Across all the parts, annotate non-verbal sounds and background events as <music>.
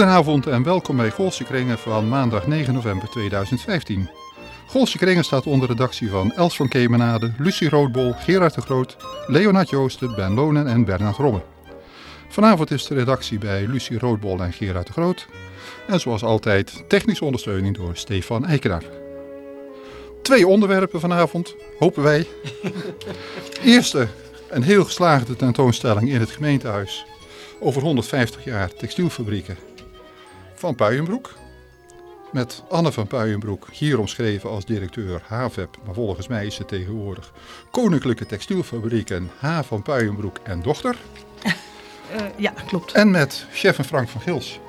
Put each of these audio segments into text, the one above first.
Goedenavond en welkom bij Goolse Kringen van maandag 9 november 2015. Goolse Kringen staat onder redactie van Els van Kemenade, Lucie Roodbol, Gerard de Groot, Leonard Joosten, Ben Lonen en Bernard Romme. Vanavond is de redactie bij Lucie Roodbol en Gerard de Groot. En zoals altijd technische ondersteuning door Stefan Eikenaar. Twee onderwerpen vanavond, hopen wij. <laughs> Eerste, een heel geslaagde tentoonstelling in het gemeentehuis over 150 jaar textielfabrieken van Puijenbroek. Met Anne van Puijenbroek, hier omschreven als directeur HAVEP, maar volgens mij is ze tegenwoordig Koninklijke Textielfabrieken H van Puijenbroek en dochter. Uh, ja, klopt. En met chef en Frank van Gils,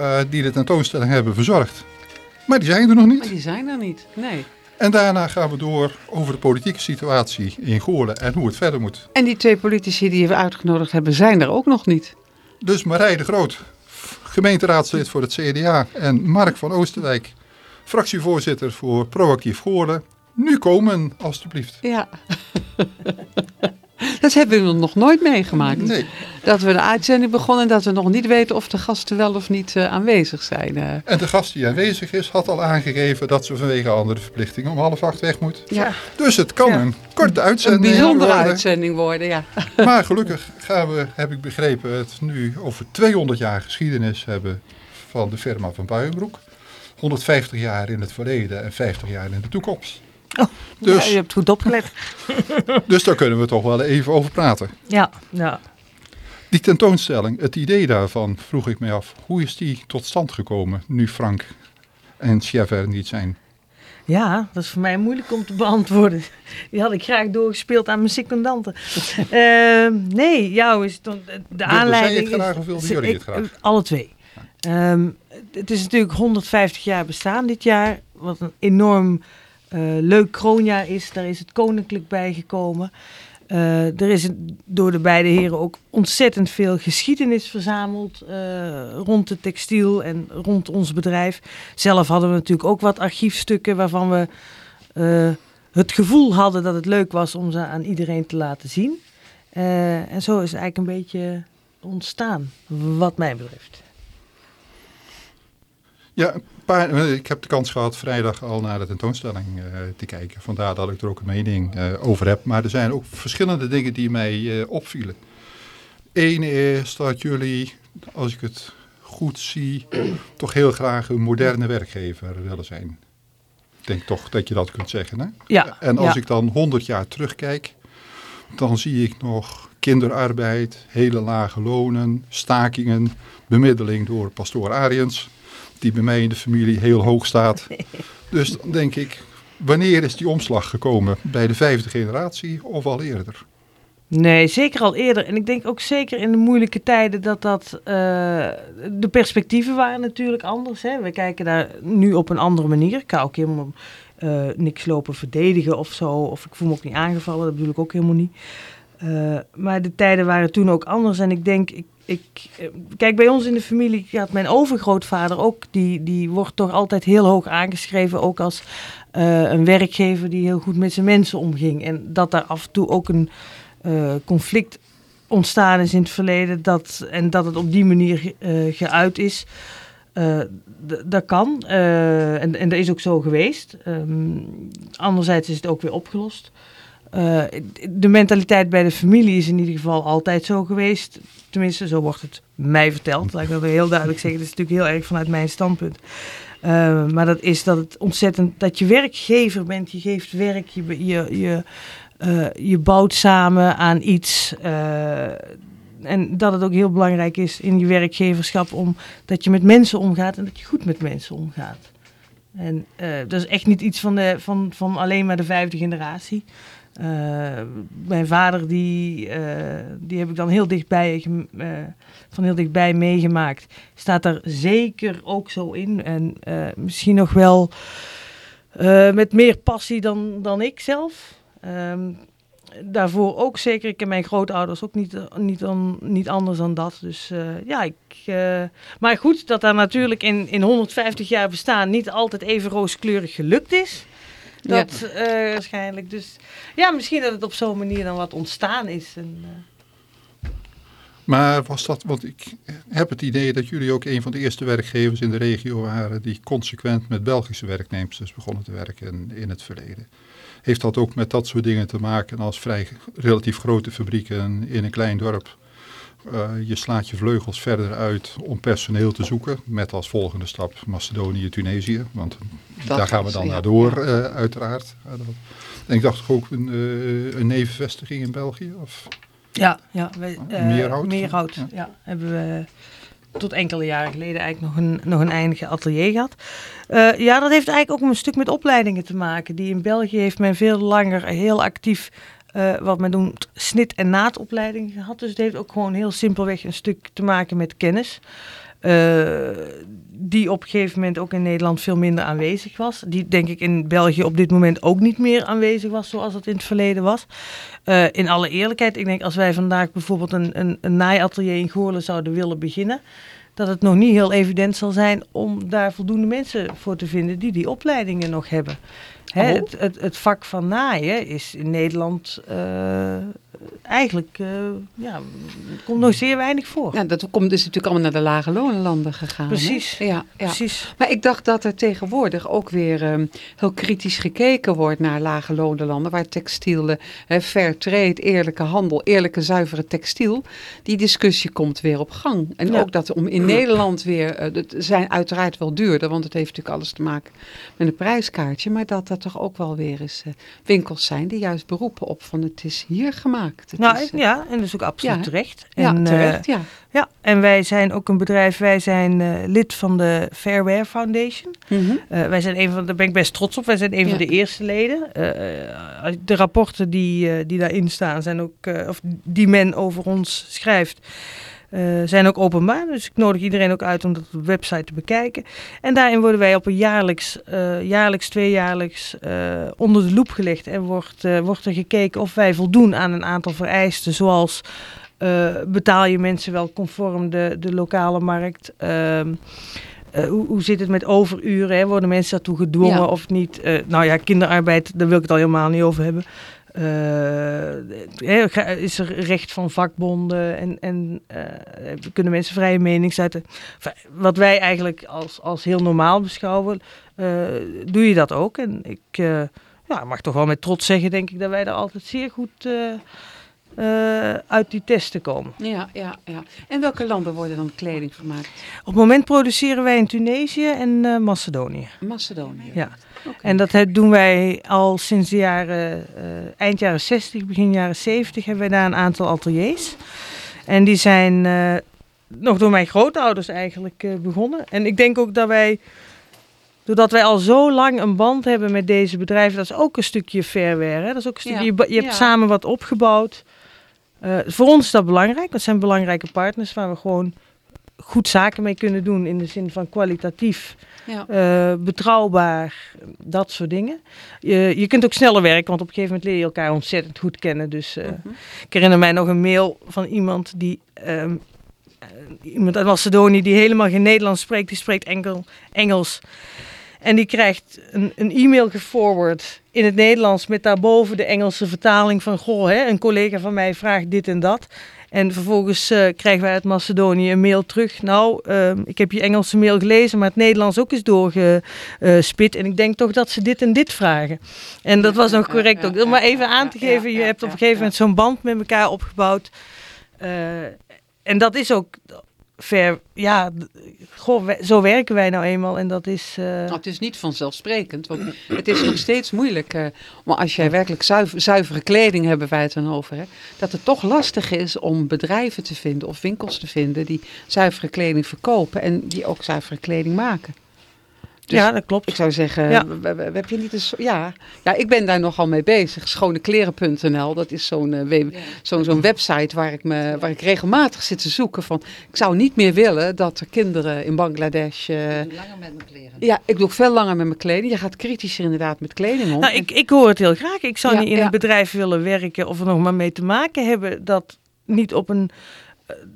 uh, die de tentoonstelling hebben verzorgd. Maar die zijn er nog niet. Maar die zijn er niet, nee. En daarna gaan we door over de politieke situatie in Goorlen en hoe het verder moet. En die twee politici die we uitgenodigd hebben zijn er ook nog niet. Dus Marij de Groot, gemeenteraadslid voor het CDA en Mark van Oosterwijk, fractievoorzitter voor Proactief Goorlen. Nu komen, alstublieft. Ja. <laughs> Dat hebben we nog nooit meegemaakt. Nee. Dat we de uitzending begonnen en dat we nog niet weten of de gasten wel of niet uh, aanwezig zijn. Uh. En de gast die aanwezig is had al aangegeven dat ze vanwege andere verplichtingen om half acht weg moet. Ja. Dus het kan ja. een korte uitzending worden. Een bijzondere worden. uitzending worden, ja. <laughs> Maar gelukkig gaan we, heb ik begrepen, het nu over 200 jaar geschiedenis hebben van de firma van Buijenbroek. 150 jaar in het verleden en 50 jaar in de toekomst. Oh, <laughs> dus, ja, je hebt goed opgelet. <laughs> dus daar kunnen we toch wel even over praten. Ja, ja. Die tentoonstelling, het idee daarvan, vroeg ik me af. Hoe is die tot stand gekomen, nu Frank en Chef er niet zijn? Ja, dat is voor mij moeilijk om te beantwoorden. Die had ik graag doorgespeeld aan mijn secondanten. uh, <laughs> nee, jou is het de aanleiding... Jij het graag of wilden jullie het graag? Alle twee. Um, het is natuurlijk 150 jaar bestaan dit jaar. Wat een enorm leuk kroonjaar is. Daar is het koninklijk bijgekomen. Uh, er is door de beide heren ook ontzettend veel geschiedenis verzameld uh, rond de textiel en rond ons bedrijf. Zelf hadden we natuurlijk ook wat archiefstukken waarvan we het gevoel hadden dat het leuk was om ze aan iedereen te laten zien. en zo is het eigenlijk een beetje ontstaan, wat mij betreft. Ja, paar, ik heb de kans gehad vrijdag al naar de tentoonstelling uh, te kijken. Vandaar dat ik er ook een mening uh, over heb. Maar er zijn ook verschillende dingen die mij uh, opvielen. Eén is dat jullie, als ik het goed zie, <clears throat> toch heel graag een moderne werkgever willen zijn. Ik denk toch dat je dat kunt zeggen. Hè? Ja. En als ja. ik dan 100 jaar terugkijk, dan zie ik nog kinderarbeid, hele lage lonen, stakingen, bemiddeling door pastoor Ariens die bij mij in de familie heel hoog staat. Dus dan denk ik, wanneer is die omslag gekomen? Bij de vijfde generatie of al eerder? Nee, zeker al eerder. En ik denk ook zeker in de moeilijke tijden dat dat... Uh, de perspectieven waren natuurlijk anders. Hè? We kijken daar nu op een andere manier. Ik kan ook helemaal uh, niks lopen verdedigen of zo. Of ik voel me ook niet aangevallen. Dat bedoel ik ook helemaal niet. Uh, maar de tijden waren toen ook anders. En ik denk, ik, kijk, bij ons in de familie had mijn overgrootvader ook, die, die wordt toch altijd heel hoog aangeschreven, ook als uh, een werkgever die heel goed met zijn mensen omging. En dat daar af en toe ook een uh, conflict ontstaan is in het verleden, dat, en dat het op die manier geuit is. dat kan. en, en dat is ook zo geweest. Um, anderzijds is het ook weer opgelost. Uh, de mentaliteit bij de familie is in ieder geval altijd zo geweest. Tenminste, zo wordt het mij verteld. Laat ik dat heel duidelijk zeggen. Dat is natuurlijk heel erg vanuit mijn standpunt. Uh, maar dat is dat het ontzettend... dat je werkgever bent. Je geeft werk. Je, je, je, uh, je bouwt samen aan iets. en dat het ook heel belangrijk is in je werkgeverschap... om dat je met mensen omgaat en dat je goed met mensen omgaat. En dat is echt niet iets van, de, van, van alleen maar de vijfde generatie. Uh, mijn vader, die, uh, die heb ik dan heel dichtbij, uh, van heel dichtbij meegemaakt. Staat er zeker ook zo in. En misschien nog wel met meer passie dan, dan ik zelf. Um, daarvoor ook zeker. Ik ken mijn grootouders ook niet, niet, dan, niet anders dan dat. Dus ja, ik. maar goed, dat daar natuurlijk in, in 150 jaar bestaan niet altijd even rooskleurig gelukt is. Dat ja. uh, waarschijnlijk. Dus ja, misschien dat het op zo'n manier dan wat ontstaan is. En, uh... Maar was dat, want ik heb het idee dat jullie ook een van de eerste werkgevers in de regio waren die consequent met Belgische werknemers dus begonnen te werken in, in het verleden. Heeft dat ook met dat soort dingen te maken als vrij relatief grote fabrieken in een klein dorp? Uh, je slaat je vleugels verder uit om personeel te zoeken. Met als volgende stap Macedonië, Tunesië. Want dat daar gaan we dan ja, naar door, uh, uiteraard. En ik dacht ook een, uh, een nevenvestiging in België? Of? Ja, ja wij, Meerhout. Meerhout, ja. ja. Hebben we tot enkele jaren geleden eigenlijk nog een, nog een eindige atelier gehad. ja, dat heeft eigenlijk ook een stuk met opleidingen te maken. Die in België heeft men veel langer heel actief uh, wat men noemt snit- en naadopleiding gehad. Dus het heeft ook gewoon heel simpelweg een stuk te maken met kennis. Uh, die op een gegeven moment ook in Nederland veel minder aanwezig was. Die denk ik in België op dit moment ook niet meer aanwezig was zoals het in het verleden was. Uh, in alle eerlijkheid, ik denk als wij vandaag bijvoorbeeld een, een, een naaiatelier in Goorlen zouden willen beginnen dat het nog niet heel evident zal zijn om daar voldoende mensen voor te vinden die die opleidingen nog hebben. Hè, oh. het, het, het, vak van naaien is in Nederland uh, eigenlijk uh, ja, komt nog zeer weinig voor. Ja, dat komt dus natuurlijk allemaal naar de lage lonenlanden gegaan. Precies. Ja, ja, precies. Maar ik dacht dat er tegenwoordig ook weer um, heel kritisch gekeken wordt naar lage lonenlanden, waar textiel, fair trade, eerlijke handel, eerlijke zuivere textiel, die discussie komt weer op gang. En ja. ook dat om in Nederland weer, uh, het zijn uiteraard wel duurder, want het heeft natuurlijk alles te maken met een prijskaartje, maar dat er toch ook wel weer eens winkels zijn die juist beroepen op van het is hier gemaakt. Het nou, is, ja, en dat is ook absoluut ja, terecht. Ja, en, terecht, uh, ja. Ja, en wij zijn ook een bedrijf, wij zijn uh, lid van de Fairwear Foundation. Mhm. Mm -hmm. uh, wij zijn een van, daar ben ik best trots op, wij zijn een ja. van de eerste leden. de rapporten die, die daarin staan, zijn ook, of die men over ons schrijft, uh, zijn ook openbaar. Dus ik nodig iedereen ook uit om dat op de website te bekijken. En daarin worden wij op een jaarlijks, uh, jaarlijks tweejaarlijks uh, onder de loep gelegd. En wordt, wordt er gekeken of wij voldoen aan een aantal vereisten. Zoals betaal je mensen wel conform de, de lokale markt. Ehm, Uh, hoe, hoe, zit het met overuren? Hè? Worden mensen daartoe gedwongen ja. of niet? Uh, nou ja, kinderarbeid, daar wil ik het al helemaal niet over hebben. Uh, is er recht van vakbonden en, en kunnen mensen vrije mening uiten? Wat wij eigenlijk als, als heel normaal beschouwen, doe je dat ook. En ik ja, mag toch wel met trots zeggen, denk ik, dat wij daar altijd zeer goed uit die testen komen. Ja, ja, ja. En welke landen worden dan kleding gemaakt? Op het moment produceren wij in Tunesië en Macedonië. Macedonië. Ja. Okay. En dat doen wij al sinds de jaren, uh, eind jaren 60, begin jaren 70 hebben wij daar een aantal ateliers. En die zijn nog door mijn grootouders eigenlijk begonnen. En ik denk ook dat wij Doordat wij al zo lang een band hebben met deze bedrijven, dat is ook een stukje fairware. Hè? Dat is ook een stukje, ja. je, je, hebt ja. samen wat opgebouwd. Voor ons is dat belangrijk. Dat zijn belangrijke partners waar we gewoon goed zaken mee kunnen doen. In de zin van kwalitatief, ja. uh, betrouwbaar, dat soort dingen. Je, je kunt ook sneller werken, want op een gegeven moment leer je elkaar ontzettend goed kennen. Dus uh, ik herinner mij nog een mail van iemand die... Um, iemand uit Macedonië die helemaal geen Nederlands spreekt, die spreekt enkel Engels. En die krijgt een, een e-mail geforward in het Nederlands met daarboven de Engelse vertaling van... Goh, hè, een collega van mij vraagt dit en dat. En vervolgens uh, krijgen wij uit Macedonië een mail terug. Nou, uh, ik heb je Engelse mail gelezen, maar het Nederlands ook is doorgespit. En ik denk toch dat ze dit en dit vragen. En dat was nog correct ja, ja, ook. Om maar even aan te geven, je hebt op een gegeven moment zo'n band met elkaar opgebouwd. Uh, en dat is ook ver, ja, goh, zo werken wij nou eenmaal en dat is... Uh... Het is niet vanzelfsprekend, want het is nog steeds moeilijk. Uh, maar als jij werkelijk zuiver, zuivere kleding hebben wij het dan over, hè, dat het toch lastig is om bedrijven te vinden of winkels te vinden die zuivere kleding verkopen en die ook zuivere kleding maken. Dus ja, dat klopt. Ik zou zeggen, ja. heb je niet eens... Ja, ja, ik ben daar nogal mee bezig. Schonekleren.nl, dat is zo'n uh, ja. zo'n zo'n website waar ik, me, waar ik regelmatig zit te zoeken van... Ik zou niet meer willen dat er kinderen in Bangladesh... Uh, langer met mijn kleren. Ja, ik doe ook veel langer met mijn kleding. Je gaat kritischer inderdaad met kleding om. Nou, ik, ik hoor het heel graag. Ik zou ja, niet in een bedrijf willen werken of er nog maar mee te maken hebben... dat niet op een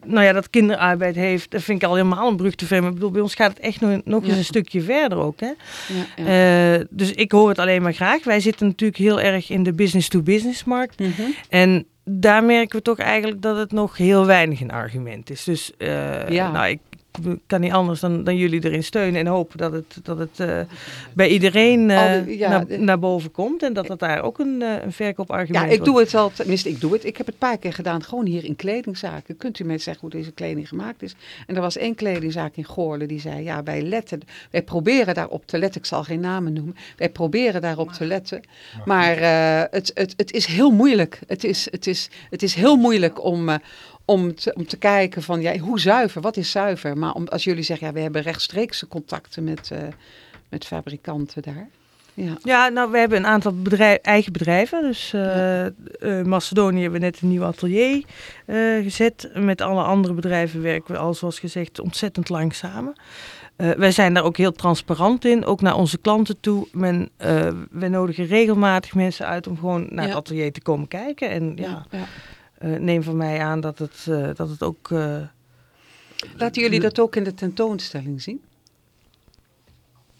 nou ja, dat kinderarbeid heeft, dat vind ik al helemaal een brug te ver. Maar ik bedoel, bij ons gaat het echt nog, nog eens een stukje verder ook. Hè? Ja, ja. Eh, dus ik hoor het alleen maar graag. Wij zitten natuurlijk heel erg in de business-to-business markt. Mhm. En daar merken we toch eigenlijk dat het nog heel weinig een argument is. Dus eh, Ja. nou, ik kan niet anders dan, dan jullie erin steunen en hopen dat het, dat het eh, bij iedereen eh, Al die- ja, naar, naar boven komt. En dat dat daar ook een, eh, een verkoopargument Ja, ik wordt. doe het al, tenminste ik doe het. Ik heb het een paar keer gedaan, gewoon hier in kledingzaken. Kunt u mij zeggen hoe deze kleding gemaakt is? En er was één kledingzaak in Goorle die zei, ja wij letten, wij proberen daarop te letten. Ik zal geen namen noemen. Wij proberen daarop te letten. Maar eh, het, het, het is heel moeilijk. Het is, het is, het is heel moeilijk om... om te, om te kijken van ja, hoe zuiver, wat is zuiver? Maar om, als jullie zeggen, ja, we hebben rechtstreekse contacten met, eh, met fabrikanten daar. Ja. Ja, nou, we hebben een aantal bedrijf, eigen bedrijven. Dus eh, Macedonië hebben we net een nieuw atelier gezet. Met alle andere bedrijven werken we al, zoals gezegd, ontzettend lang samen. Wij zijn daar ook heel transparant in, ook naar onze klanten toe. Men, wij nodigen regelmatig mensen uit om gewoon naar Ja. het atelier te komen kijken. En ja, neem van mij aan dat het, eh, dat het ook... eh, Laten jullie dat ook in de tentoonstelling zien?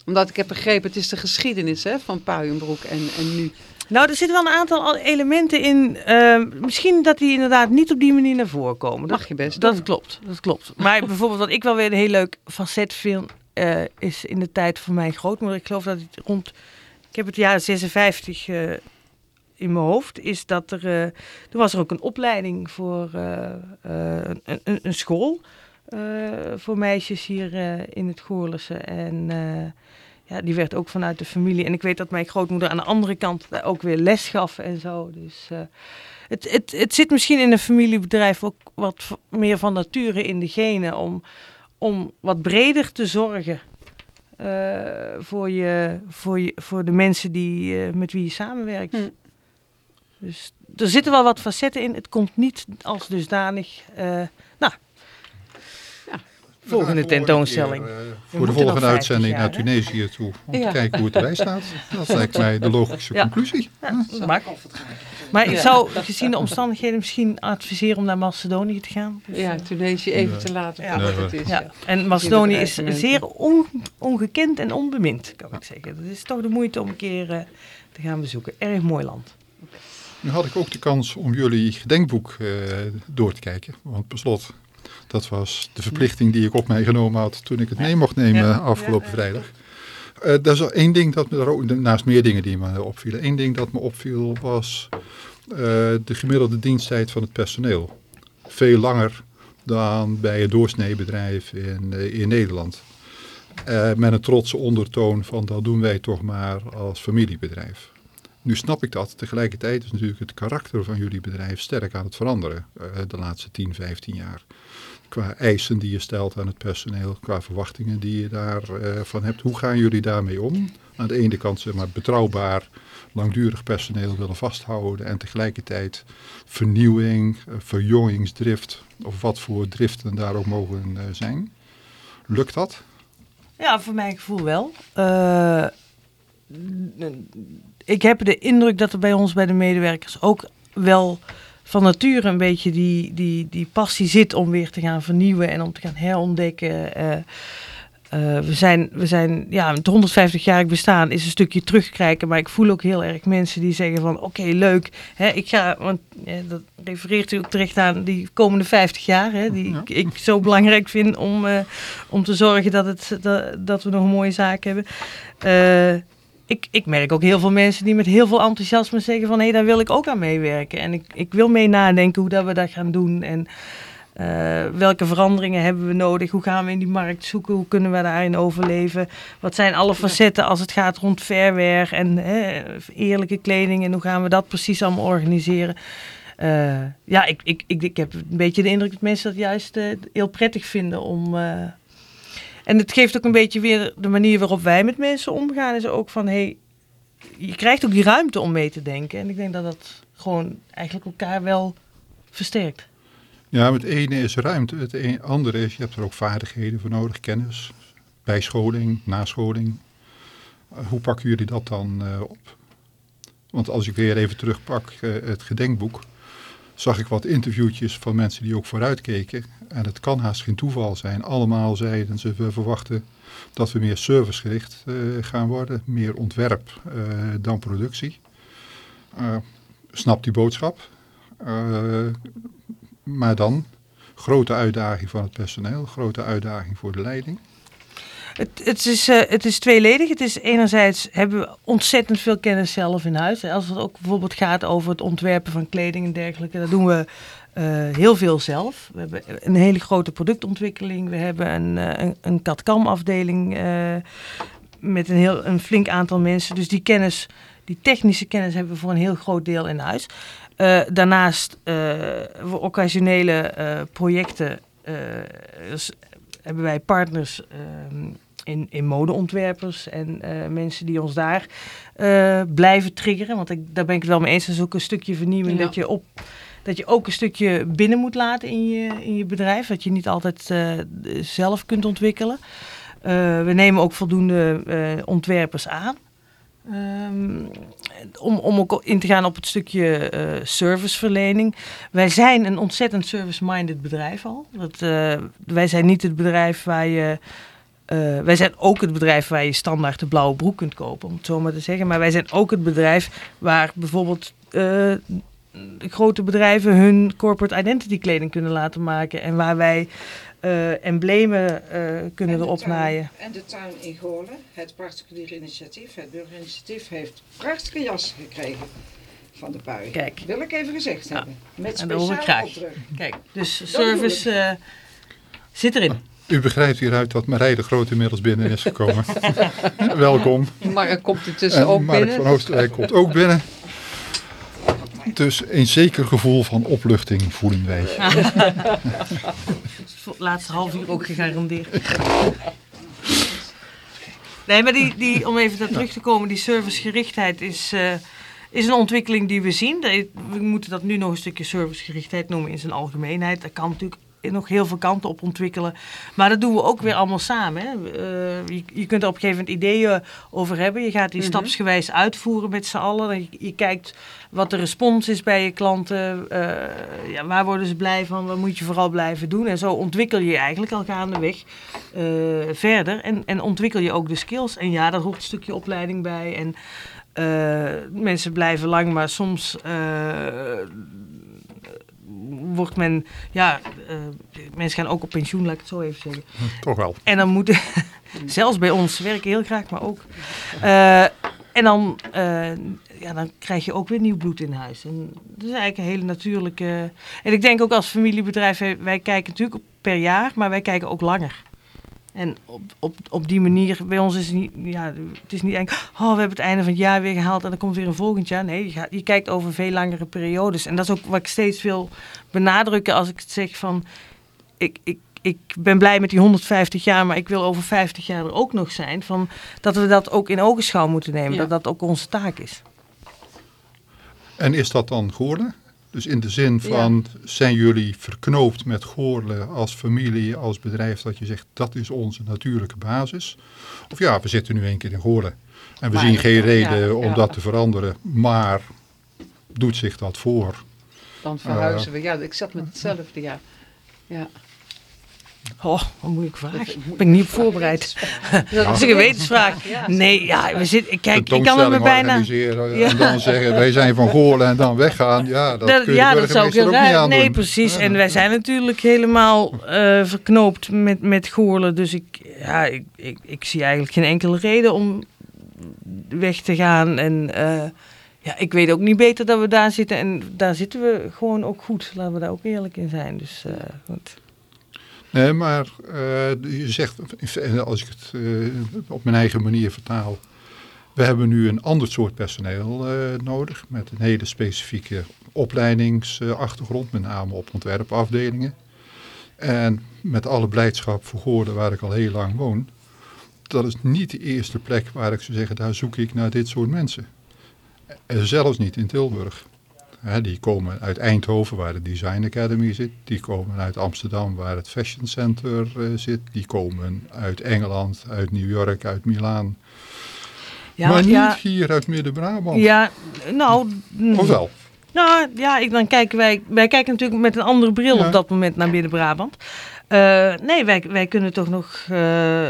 Omdat ik heb begrepen, het is de geschiedenis hè, van Puienbroek en, en nu. Nou, er zitten wel een aantal al- elementen in. eh, misschien dat die inderdaad niet op die manier naar voren komen. Dat, Mag je best Dat doen. klopt, dat klopt. Maar bijvoorbeeld wat ik wel weer een heel leuk facet vind, eh, is in de tijd van mijn grootmoeder. Ik geloof dat het rond, ik heb het jaar 56 eh, in mijn hoofd, is dat er, eh, er was er ook een opleiding voor eh, eh, een, een, een school voor meisjes hier in het Goorlense. En ja, die werd ook vanuit de familie. En ik weet dat mijn grootmoeder aan de andere kant ook weer les gaf en zo. Dus het, het, het zit misschien in een familiebedrijf ook wat meer van nature in de genen om, om wat breder te zorgen. voor, je, voor, je, voor de mensen die, met wie je samenwerkt. Hm. Dus er zitten wel wat facetten in. Het komt niet als dusdanig. eh, nou, volgende tentoonstelling. voor de volgende nog 50 uitzending jaar, naar hè? Tunesië toe. Om Ja. te kijken hoe het erbij staat. Dat lijkt mij de logische Ja. conclusie. Ja, dat mag. Maar ik Ja. zou gezien de omstandigheden misschien adviseren om naar Macedonië te gaan. Dus, Ja, eh, Tunesië even Nee. te laten Ja. het is. Ja, Ja. en Macedonië is zeer on- ongekend en onbemind, kan ik zeggen. Het is toch de moeite om een keer eh, te gaan bezoeken. Erg mooi land. Nu had ik ook de kans om jullie gedenkboek eh, door te kijken. Want per slot, dat was de verplichting die ik op mij genomen had toen ik het mee mocht nemen Ja. afgelopen Ja, ja. vrijdag. Eh dat is één ding dat me daar ook, naast meer dingen die me opvielen. Eén ding dat me opviel was eh, de gemiddelde diensttijd van het personeel. Veel langer dan bij het doorsneebedrijf in, in Nederland. Met een trotse ondertoon van dat doen wij toch maar als familiebedrijf. Nu snap ik dat. Tegelijkertijd is natuurlijk het karakter van jullie bedrijf sterk aan het veranderen eh, de laatste 10, 15 jaar. Qua eisen die je stelt aan het personeel, qua verwachtingen die je daarvan van hebt. Hoe gaan jullie daarmee om? Aan de ene kant zeg maar betrouwbaar, langdurig personeel willen vasthouden en tegelijkertijd vernieuwing, eh, verjongingsdrift of wat voor driften daar ook mogen eh, zijn. Lukt dat? Ja, voor mijn gevoel wel. Eh, ik heb de indruk dat er bij ons, bij de medewerkers, ook wel van nature een beetje die, die, die passie zit om weer te gaan vernieuwen en om te gaan herontdekken. Eh, eh, we zijn, we zijn, ja, het 150-jarig bestaan is een stukje terugkijken, maar ik voel ook heel erg mensen die zeggen van, oké, leuk, hè, ik ga, want ja, dat refereert u ook terecht aan die komende 50 jaar, hè, die Ja. ik, ik zo belangrijk vind om, eh, om te zorgen dat, het, dat, dat we nog een mooie zaak hebben. Eh, ik, ik merk ook heel veel mensen die met heel veel enthousiasme zeggen van, hé, daar wil ik ook aan meewerken. En ik, ik wil mee nadenken hoe dat we dat gaan doen en... Eh, welke veranderingen hebben we nodig? Hoe gaan we in die markt zoeken? Hoe kunnen we daarin overleven? Wat zijn alle facetten als het gaat rond verweer en hè, eerlijke kleding? En hoe gaan we dat precies allemaal organiseren? Eh, ja, ik, ik, ik, ik heb een beetje de indruk dat mensen dat juist eh, heel prettig vinden om... en het geeft ook een beetje weer de manier waarop wij met mensen omgaan. Is ook van, hey, je krijgt ook die ruimte om mee te denken. En ik denk dat dat gewoon eigenlijk elkaar wel versterkt. Ja, het ene is ruimte. Het een- andere is, je hebt er ook vaardigheden voor nodig, kennis, bijscholing, nascholing. Eh, hoe pakken jullie dat dan eh, op? Want als ik weer even terugpak, eh, het gedenkboek, zag ik wat interviewtjes van mensen die ook vooruitkeken. En het kan haast geen toeval zijn. Allemaal zeiden ze, we verwachten dat we meer servicegericht uh, gaan worden. Meer ontwerp uh, dan productie. Uh, snap die boodschap. maar dan grote uitdaging van het personeel. Grote uitdaging voor de leiding. Het, het, is, het is tweeledig. Het is enerzijds hebben we ontzettend veel kennis zelf in huis. Als het ook bijvoorbeeld gaat over het ontwerpen van kleding en dergelijke. Dat doen we uh, heel veel zelf. We hebben een hele grote productontwikkeling. We hebben een, uh, een, met een, heel, een flink aantal mensen. Dus die kennis, die technische kennis hebben we voor een heel groot deel in huis. daarnaast voor occasionele projecten dus hebben wij partners ehm, in, in modeontwerpers en mensen die ons daar blijven triggeren. Want ik, daar ben ik het wel mee eens. Dat is ook een stukje vernieuwing ja. dat je op dat je ook een stukje binnen moet laten in je, in je bedrijf. Dat je niet altijd uh, zelf kunt ontwikkelen. Uh, we nemen ook voldoende uh, ontwerpers aan. Um, om, om ook in te gaan op het stukje serviceverlening. Wij zijn een ontzettend service-minded bedrijf al. Dat, wij zijn niet het bedrijf waar je... Uh, wij zijn ook het bedrijf waar je standaard de blauwe broek kunt kopen, om het zo maar te zeggen. Maar wij zijn ook het bedrijf waar bijvoorbeeld uh, grote bedrijven hun corporate identity kleding kunnen laten maken. En waar wij uh, emblemen kunnen erop naaien. En de tuin in Goorlen, het particuliere initiatief, het burgerinitiatief, heeft prachtige jassen gekregen van de pui. Kijk. Wil ik even gezegd ja. hebben. Met en speciaal opdruk. Kijk, dus service zit erin. U begrijpt hieruit dat Marij de Groot inmiddels binnen is gekomen. <laughs> Welkom. Mark komt intussen ook Mark binnen. van Oosterwijk komt ook binnen. Dus een zeker gevoel van opluchting voelen wij. <laughs> Het laatste half uur ook gegarandeerd. Nee, maar die, die, om even daar terug te komen, die servicegerichtheid is, uh, is een ontwikkeling die we zien. We moeten dat nu nog een stukje servicegerichtheid noemen in zijn algemeenheid. Dat kan natuurlijk nog heel veel kanten op ontwikkelen. Maar dat doen we ook weer allemaal samen. Hè. Uh, je, je, kunt er op een gegeven moment ideeën over hebben. Je gaat die mm -hmm. stapsgewijs uitvoeren met z'n allen. Je, je, kijkt wat de respons is bij je klanten. Uh, ja, waar worden ze blij van? Wat moet je vooral blijven doen? En zo ontwikkel je eigenlijk al gaandeweg uh, verder. En, en ontwikkel je ook de skills. En ja, daar hoort een stukje opleiding bij. En mensen blijven lang, maar soms wordt men, ja, uh, mensen gaan ook op pensioen, laat ik het zo even zeggen. Toch wel. En dan moeten, <laughs> zelfs bij ons, werken heel graag, maar ook. Uh, en dan, uh, ja, dan krijg je ook weer nieuw bloed in huis. En dat is eigenlijk een hele natuurlijke... En ik denk ook als familiebedrijf, wij kijken natuurlijk per jaar, maar wij kijken ook langer. En op, op, op die manier, bij ons is het niet, ja, het is niet eigenlijk, oh, we hebben het einde van het jaar weer gehaald en dan komt weer een volgend jaar. Nee, je, gaat, je kijkt over veel langere periodes. En dat is ook wat ik steeds wil benadrukken als ik het zeg van, ik, ik, ik ben blij met die 150 jaar, maar ik wil over 50 jaar er ook nog zijn. Van, dat we dat ook in ogenschouw moeten nemen, ja. dat dat ook onze taak is. En is dat dan Goorlen? Dus in de zin van, ja. zijn jullie verknoopt met Goorlen als familie, als bedrijf, dat je zegt, dat is onze natuurlijke basis? Of ja, we zitten nu een keer in Goorlen en we maar zien geen reden ja, om dat te veranderen, maar doet zich dat voor? Dan verhuizen uh, we. Ja, ik zat met hetzelfde, ja. ja. Oh, wat moeilijk vraag. Ben ik niet op voorbereid. <laughs> Dat is een gewetensvraag. Nee, ja, we zitten. Kijk, ik kan het me bijna. Ja. En dan zeggen wij zijn van Goorlen en dan weggaan. Ja, dat, dat kun je ja, dat zou ik heel raar. Nee, precies. Ja. En wij zijn natuurlijk helemaal uh, verknoopt met, met Goorlen. Dus ik, ja, ik, ik, ik zie eigenlijk geen enkele reden om weg te gaan. En uh, ja, ik weet ook niet beter dat we daar zitten. En daar zitten we gewoon ook goed. Laten we daar ook eerlijk in zijn. Dus uh, goed. Nee, maar uh, je zegt, als ik het uh, op mijn eigen manier vertaal, we hebben nu een ander soort personeel uh, nodig met een hele specifieke opleidingsachtergrond, met name op ontwerpafdelingen. En met alle blijdschap voor waar ik al heel lang woon, dat is niet de eerste plek waar ik zou zeggen, daar zoek ik naar dit soort mensen. En zelfs niet in Tilburg. Die komen uit Eindhoven waar de Design Academy zit. Die komen uit Amsterdam waar het Fashion Center uh, zit. Die komen uit Engeland, uit New York, uit Milaan. Ja, maar niet ja, hier uit Midden-Brabant. Ja, nou... Of wel? Nou ja, ik, dan kijken wij, wij kijken natuurlijk met een andere bril Ja. op dat moment naar Midden-Brabant. Eh, nee, wij, wij kunnen toch nog eh,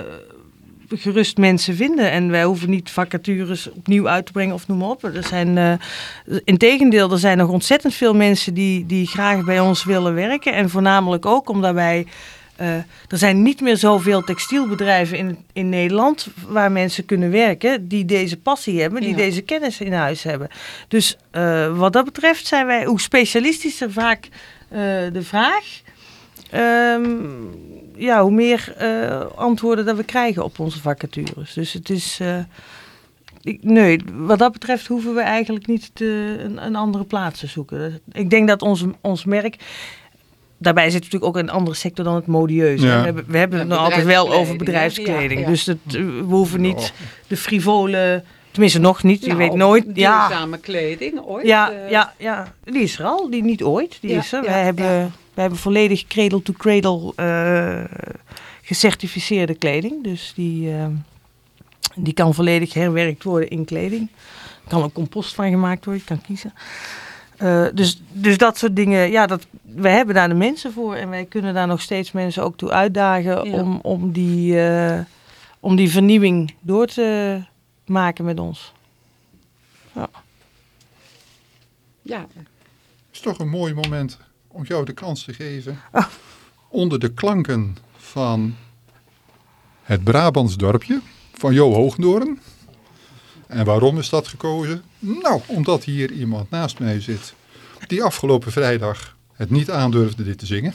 gerust mensen vinden. En wij hoeven niet vacatures opnieuw uit te brengen of noem maar op. Er zijn, eh integendeel, er zijn nog ontzettend veel mensen die, die graag bij ons willen werken. En voornamelijk ook omdat wij... eh, er zijn niet meer zoveel textielbedrijven in, in Nederland waar mensen kunnen werken die deze passie hebben, die Ja. deze kennis in huis hebben. Dus eh, wat dat betreft zijn wij, hoe specialistischer vaak de vraag, ehm, ja, hoe meer eh, antwoorden dat we krijgen op onze vacatures. Dus het is, eh, ik, nee, wat dat betreft hoeven we eigenlijk niet te, een, een andere plaats te zoeken. Ik denk dat ons, ons merk, daarbij zit natuurlijk ook een andere sector dan het modieuze. Ja. We hebben, we hebben het nog altijd wel over bedrijfskleding, bedrijfskleding. ja, ja. Dus dat, eh, we hoeven niet de frivole, tenminste nog niet, je Nou, weet nooit. Ja, Duurzame kleding, ooit. ja, ja, ja, die is er al, die niet ooit, die Ja, is er. ja, wij, hebben, ja. wij hebben volledig cradle-to-cradle eh, gecertificeerde kleding. Dus die, eh, die kan volledig herwerkt worden in kleding. Er kan ook compost van gemaakt worden, je kan kiezen. Eh, dus, dus dat soort dingen, ja, dat, wij hebben daar de mensen voor. En wij kunnen daar nog steeds mensen ook toe uitdagen Ja. om, om, die, eh, om die vernieuwing door te maken met ons. ja, is toch een mooi moment om jou de kans te geven. Ah. Onder de klanken van het Brabants dorpje van Jo Hoogdoorn. En waarom is dat gekozen? Nou, omdat hier iemand naast mij zit die afgelopen vrijdag het niet aandurfde dit te zingen.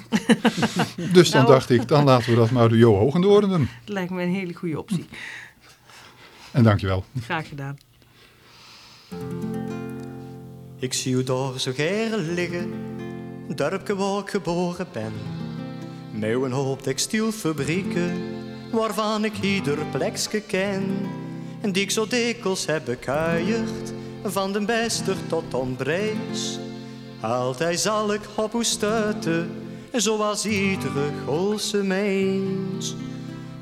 <laughs> dus dan Nou. dacht ik, dan laten we dat maar door Jo Hoogdoorn doen. Dat lijkt me een hele goede optie. En dankjewel. Graag gedaan. Ik zie u daar zo gere liggen, dorpje waar ik geboren ben. Met een hoop textielfabrieken, waarvan ik ieder plekje ken. En die ik zo dikwijls heb bekuierd, van de bester tot onbrees. Altijd zal ik op u stuiten, zoals iedere Goolse mens.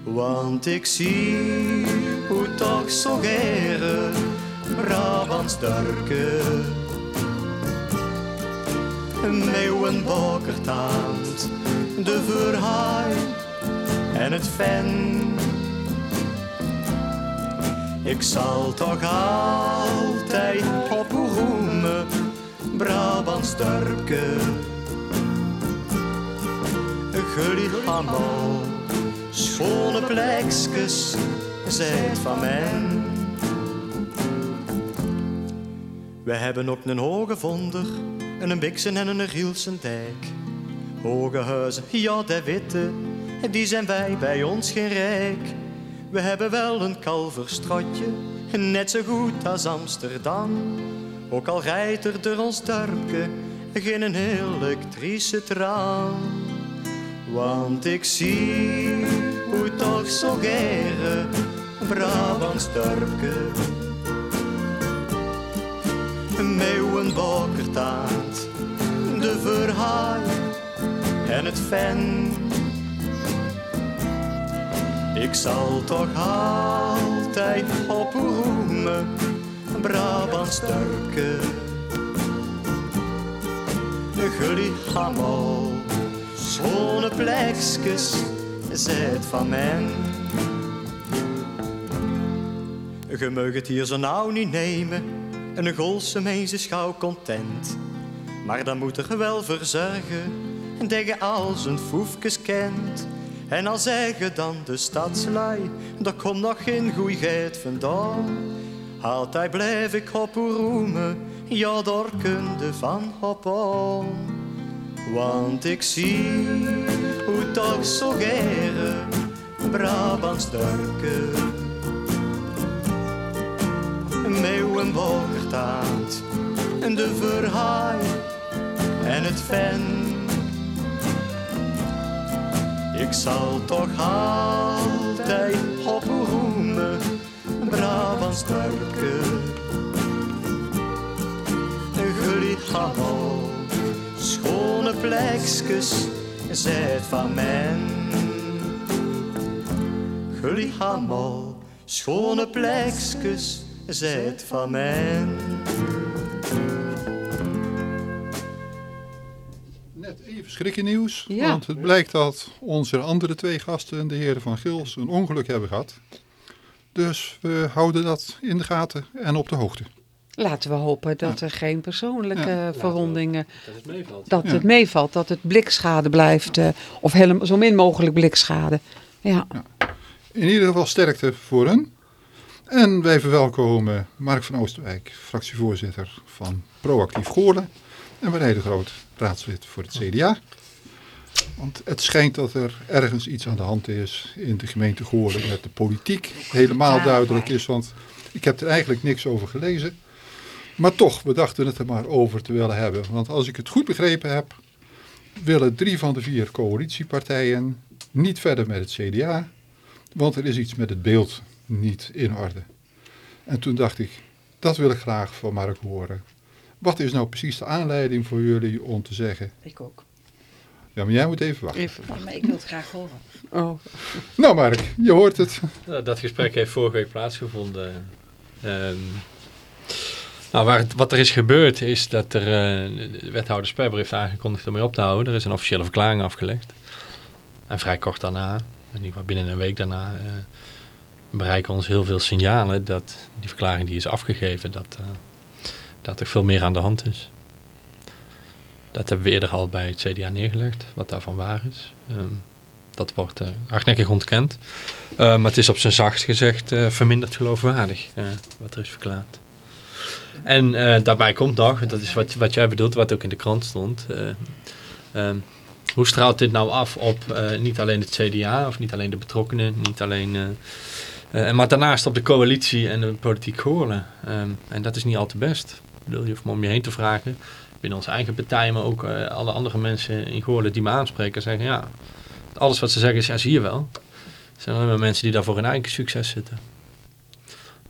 Want ik zie hoe toch zo gere Brabants dorpje Meeuwen bokertaand, de verhaai en het ven. Ik zal toch altijd op roemen, Brabants dorpje. Jullie allemaal schone plekjes, zijt van men. We hebben ook een hoge vonder, en een biksen en een Rielsen dijk. Hoge huizen, ja de witte, die zijn wij bij ons geen rijk. We hebben wel een kalverstrotje, net zo goed als Amsterdam. Ook al rijdt er door ons dorpje geen een elektrische tram. Want ik zie hoe toch zo gere Brabants dorpje meeuwen bokertaart, de verhaai en het ven. Ik zal toch altijd op u roemen, Brabants dorpje. Jullie allemaal schone plekjes, zijt van men. Je mag het hier zo nauw niet nemen, en een Goolse mens is gauw content. Maar dan moet er wel voor zorgen, dat je al zijn foefjes kent. En al zeggen dan de stadslui, daar komt nog geen goeigheid vandaan. Altijd blijf ik op roemen, ja daar van op aan. Want ik zie hoe toch zo gere Brabants dorpje meeuwen bokertaart en de verhaai en het ven. Ik zal toch altijd op u roemen, Brabants dorpje. Jullie allemaal schone plekjes, zijt van men. Allemaal schone plekjes, zijt van men. Even schrikken nieuws, Ja. want het blijkt dat onze andere twee gasten, de heren van Gils, een ongeluk hebben gehad. Dus we houden dat in de gaten en op de hoogte. Laten we hopen dat er geen persoonlijke Ja. verwondingen, Dat het meevalt. dat Ja. het meevalt, dat het blikschade blijft, eh, of helemaal zo min mogelijk blikschade. Ja, In ieder geval sterkte voor hen. En wij verwelkomen Mark van Oosterwijk, fractievoorzitter van Proactief Goorlen. En Marije de Groot, raadslid voor het CDA. Want het schijnt dat er ergens iets aan de hand is in de gemeente Goorlen met de politiek. Helemaal duidelijk is, want ik heb er eigenlijk niks over gelezen. Maar toch, we dachten het er maar over te willen hebben. Want als ik het goed begrepen heb, willen drie van de vier coalitiepartijen niet verder met het CDA. Want er is iets met het beeld niet in orde. En toen dacht ik, dat wil ik graag van Mark horen. Wat is nou precies de aanleiding voor jullie om te zeggen... Ik ook. Ja, maar jij moet even wachten. even. Ja, maar ik wil het graag horen. Oh. Nou Mark, je hoort het. Dat gesprek heeft vorige week plaatsgevonden. Ehm, nou, waar het- wat er is gebeurd is dat er eh, de wethouder Sperber heeft aangekondigd ermee op te houden. Er is een officiële verklaring afgelegd. En vrij kort daarna, in ieder geval binnen een week daarna, eh, bereiken ons heel veel signalen dat die verklaring die is afgegeven, dat, eh, dat er veel meer aan de hand is. Dat hebben we eerder al bij het CDA neergelegd, wat daarvan waar is. Ehm, dat wordt eh, hardnekkig ontkend. Uh, maar het is op zijn zachtst gezegd uh, verminderd geloofwaardig, uh, wat er is verklaard. En uh, daarbij komt nog, dat is wat, wat jij bedoelt, wat ook in de krant stond. ehm, hoe straalt dit nou af op eh, niet alleen het CDA of niet alleen de betrokkenen, niet alleen... eh, maar daarnaast op de coalitie en de politiek Goorlen. Um, en dat is niet al te best. Bedoel, je me om je heen te vragen. Binnen onze eigen partij, maar ook eh, alle andere mensen in Goorlen die me aanspreken, zeggen ja, alles wat ze zeggen is ja, zie je wel. Er zijn alleen maar mensen die daar voor hun eigen succes zitten.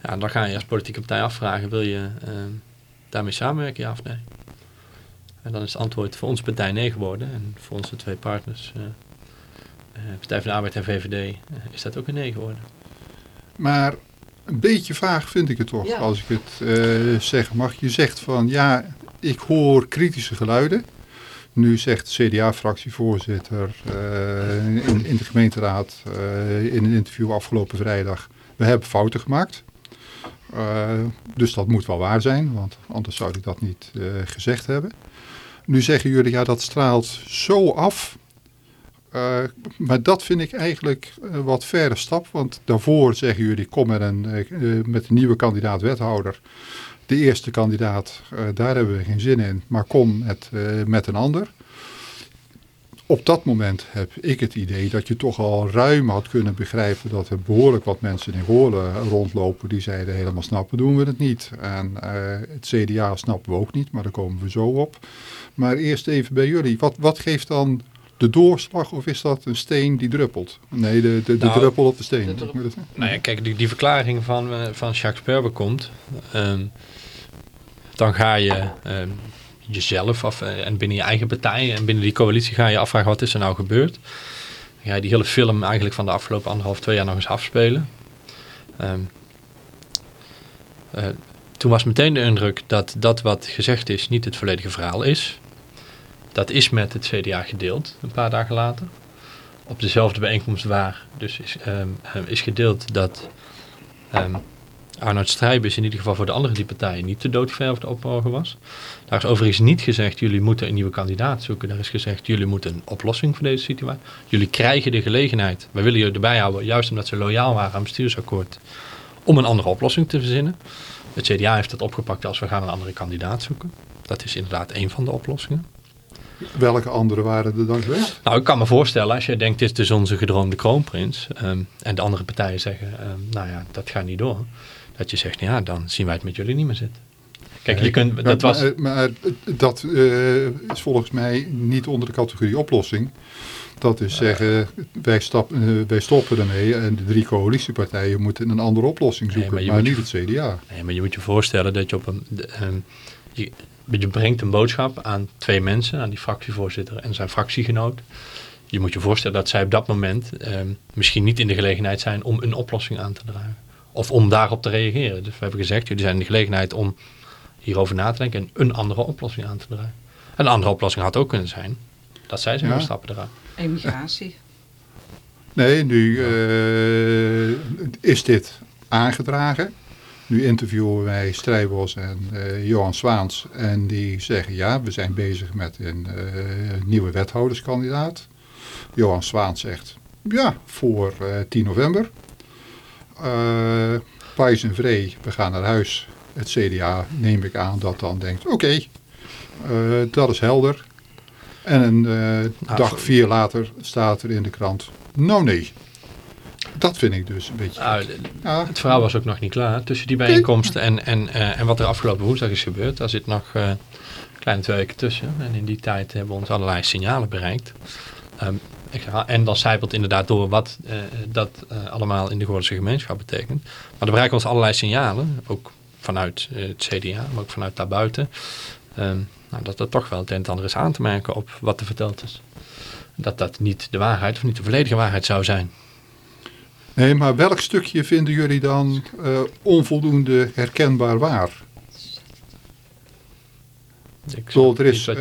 Ja, dan ga je als politieke partij afvragen, wil je uh, daarmee samenwerken, ja of nee? En dan is het antwoord voor onze partij nee geworden. En voor onze twee partners, uh, Partij van de Arbeid en VVD, is dat ook een nee geworden. Maar een beetje vaag vind ik het toch, ja. als ik het uh, zeggen mag. Je zegt van, ja, ik hoor kritische geluiden. Nu zegt CDA-fractievoorzitter uh, in, in, de gemeenteraad uh, in een interview afgelopen vrijdag... we hebben fouten gemaakt. Dus dat moet wel waar zijn, want anders zou ik dat niet gezegd hebben. Nu zeggen jullie, ja dat straalt zo af. Uh, maar dat vind ik eigenlijk een wat verre stap. Want daarvoor zeggen jullie, kom met een, met een nieuwe kandidaat wethouder. De eerste kandidaat, daar hebben we geen zin in. Maar kom met, met een ander op dat moment heb ik het idee dat je toch al ruim had kunnen begrijpen dat er behoorlijk wat mensen in Goorlen rondlopen die zeiden helemaal snappen doen we het niet. En het CDA snappen we ook niet, maar daar komen we zo op. Maar eerst even bij jullie, wat, wat geeft dan de doorslag of is dat een steen die druppelt? Nee, de, de, de nou, druppel op de steen. De druppel. Nou ja, kijk, die, die verklaring van, uh, van Jacques Sperber komt, um, dan ga je... Um, jezelf af en binnen je eigen partij en binnen die coalitie ga je afvragen wat is er nou gebeurd. Dan ga je die hele film eigenlijk van de afgelopen anderhalf, twee jaar nog eens afspelen. Um, uh, toen was meteen de indruk dat dat wat gezegd is niet het volledige verhaal is. Dat is met het CDA gedeeld, een paar dagen later. Op dezelfde bijeenkomst waar dus is, um, is gedeeld dat um, Arnoud Strijbus in ieder geval voor de andere die partijen niet de doodgeverfde opmogen was. Daar is overigens niet gezegd, jullie moeten een nieuwe kandidaat zoeken. Daar is gezegd, jullie moeten een oplossing voor deze situatie. Jullie krijgen de gelegenheid, wij willen jullie erbij houden, juist omdat ze loyaal waren aan het bestuursakkoord, om een andere oplossing te verzinnen. Het CDA heeft het opgepakt als we gaan een andere kandidaat zoeken. Dat is inderdaad een van de oplossingen. Welke andere waren er dan geweest? Nou, ik kan me voorstellen, als je denkt, dit is dus onze gedroomde kroonprins. Um, en de andere partijen zeggen, um, nou ja, dat gaat niet door dat je zegt, ja, dan zien wij het met jullie niet meer zitten. Kijk, je kunt, maar, dat was... Maar, maar dat uh, is volgens mij niet onder de categorie oplossing. Dat is zeggen, wij, stap, uh, wij stoppen ermee en de drie coalitiepartijen moeten een andere oplossing zoeken, nee, maar, maar niet je, het CDA. Nee, maar je moet je voorstellen dat je op een... De, um, je, je brengt een boodschap aan twee mensen, aan die fractievoorzitter en zijn fractiegenoot. Je moet je voorstellen dat zij op dat moment misschien niet in de gelegenheid zijn om een oplossing aan te dragen. Of om daarop te reageren. Dus we hebben gezegd, jullie zijn in de gelegenheid om hierover na te denken en een andere oplossing aan te dragen. Een andere oplossing had ook kunnen zijn dat zij zijn Ja. gaan stappen eraan. Emigratie. Nee, nu eh, is dit aangedragen. Nu interviewen wij Strijbos en eh, Johan Zwaans. En die zeggen ja, we zijn bezig met een eh, nieuwe wethouderskandidaat. Johan Zwaans zegt ja, voor eh, 10 november. Eh Pijs en Vree, we gaan naar huis. Het CDA neem ik aan dat dan denkt oké, dat is helder. En een eh, dag vier later staat er in de krant, nou nee. Dat vind ik dus een beetje... Ja, het verhaal was ook nog niet klaar. Tussen die bijeenkomsten en, en, eh, en wat er afgelopen woensdag is gebeurd, daar zit nog eh, een kleine twee weken tussen. En in die tijd hebben we ons allerlei signalen bereikt. Ehm, ik en dan zijpelt inderdaad door wat eh, dat eh, allemaal in de Goorlandse gemeenschap betekent. Maar er bereiken ons allerlei signalen, ook vanuit eh, het CDA, maar ook vanuit daarbuiten. Ehm, nou, dat er toch wel het een en ander is aan te merken op wat er verteld is. Dat dat niet de waarheid of niet de volledige waarheid zou zijn. Nee, maar welk stukje vinden jullie dan eh, onvoldoende herkenbaar waar? Ik bedoel, er, is, eh,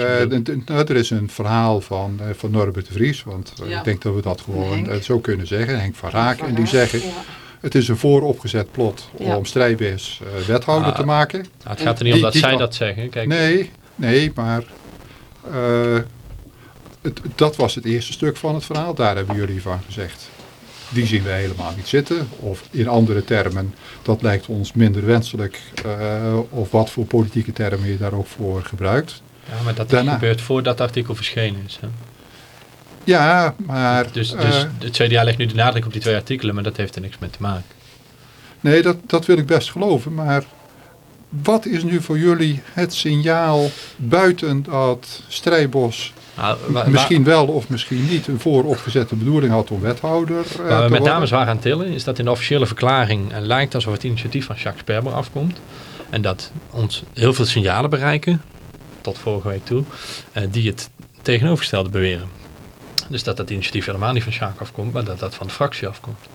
nou, er is een verhaal van, eh, van Norbert de Vries, want Ja. ik denk dat we dat gewoon zo kunnen zeggen. Henk van Raak. Van En die zeggen, ja. het is een vooropgezet plot Ja. om Strijbes eh, wethouder Ah. te maken. Nou, het gaat er niet om dat zij dat zeggen. Kijk, Nee, nee, maar eh, het, dat was het eerste stuk van het verhaal. Daar hebben jullie van gezegd. Die zien we helemaal niet zitten. Of in andere termen, dat lijkt ons minder wenselijk. eh, of wat voor politieke termen je daar ook voor gebruikt. Ja, maar dat is Daarna. gebeurd voordat het artikel verschenen is. Hè? Ja, maar... Dus, eh, dus het CDA legt nu de nadruk op die twee artikelen, maar dat heeft er niks mee te maken. nee, dat, dat wil ik best geloven. Maar wat is nu voor jullie het signaal buiten dat Strijbos Nou, misschien wel of misschien niet een vooropgezette bedoeling had om wethouder eh, Waar te we met name zwaar aan tillen, is dat in de officiële verklaring eh, lijkt alsof het initiatief van Jacques Sperber afkomt. En dat ons heel veel signalen bereiken, tot vorige week toe, eh, die het tegenovergestelde beweren. Dus dat dat initiatief helemaal niet van Jacques afkomt, maar dat dat van de fractie afkomt.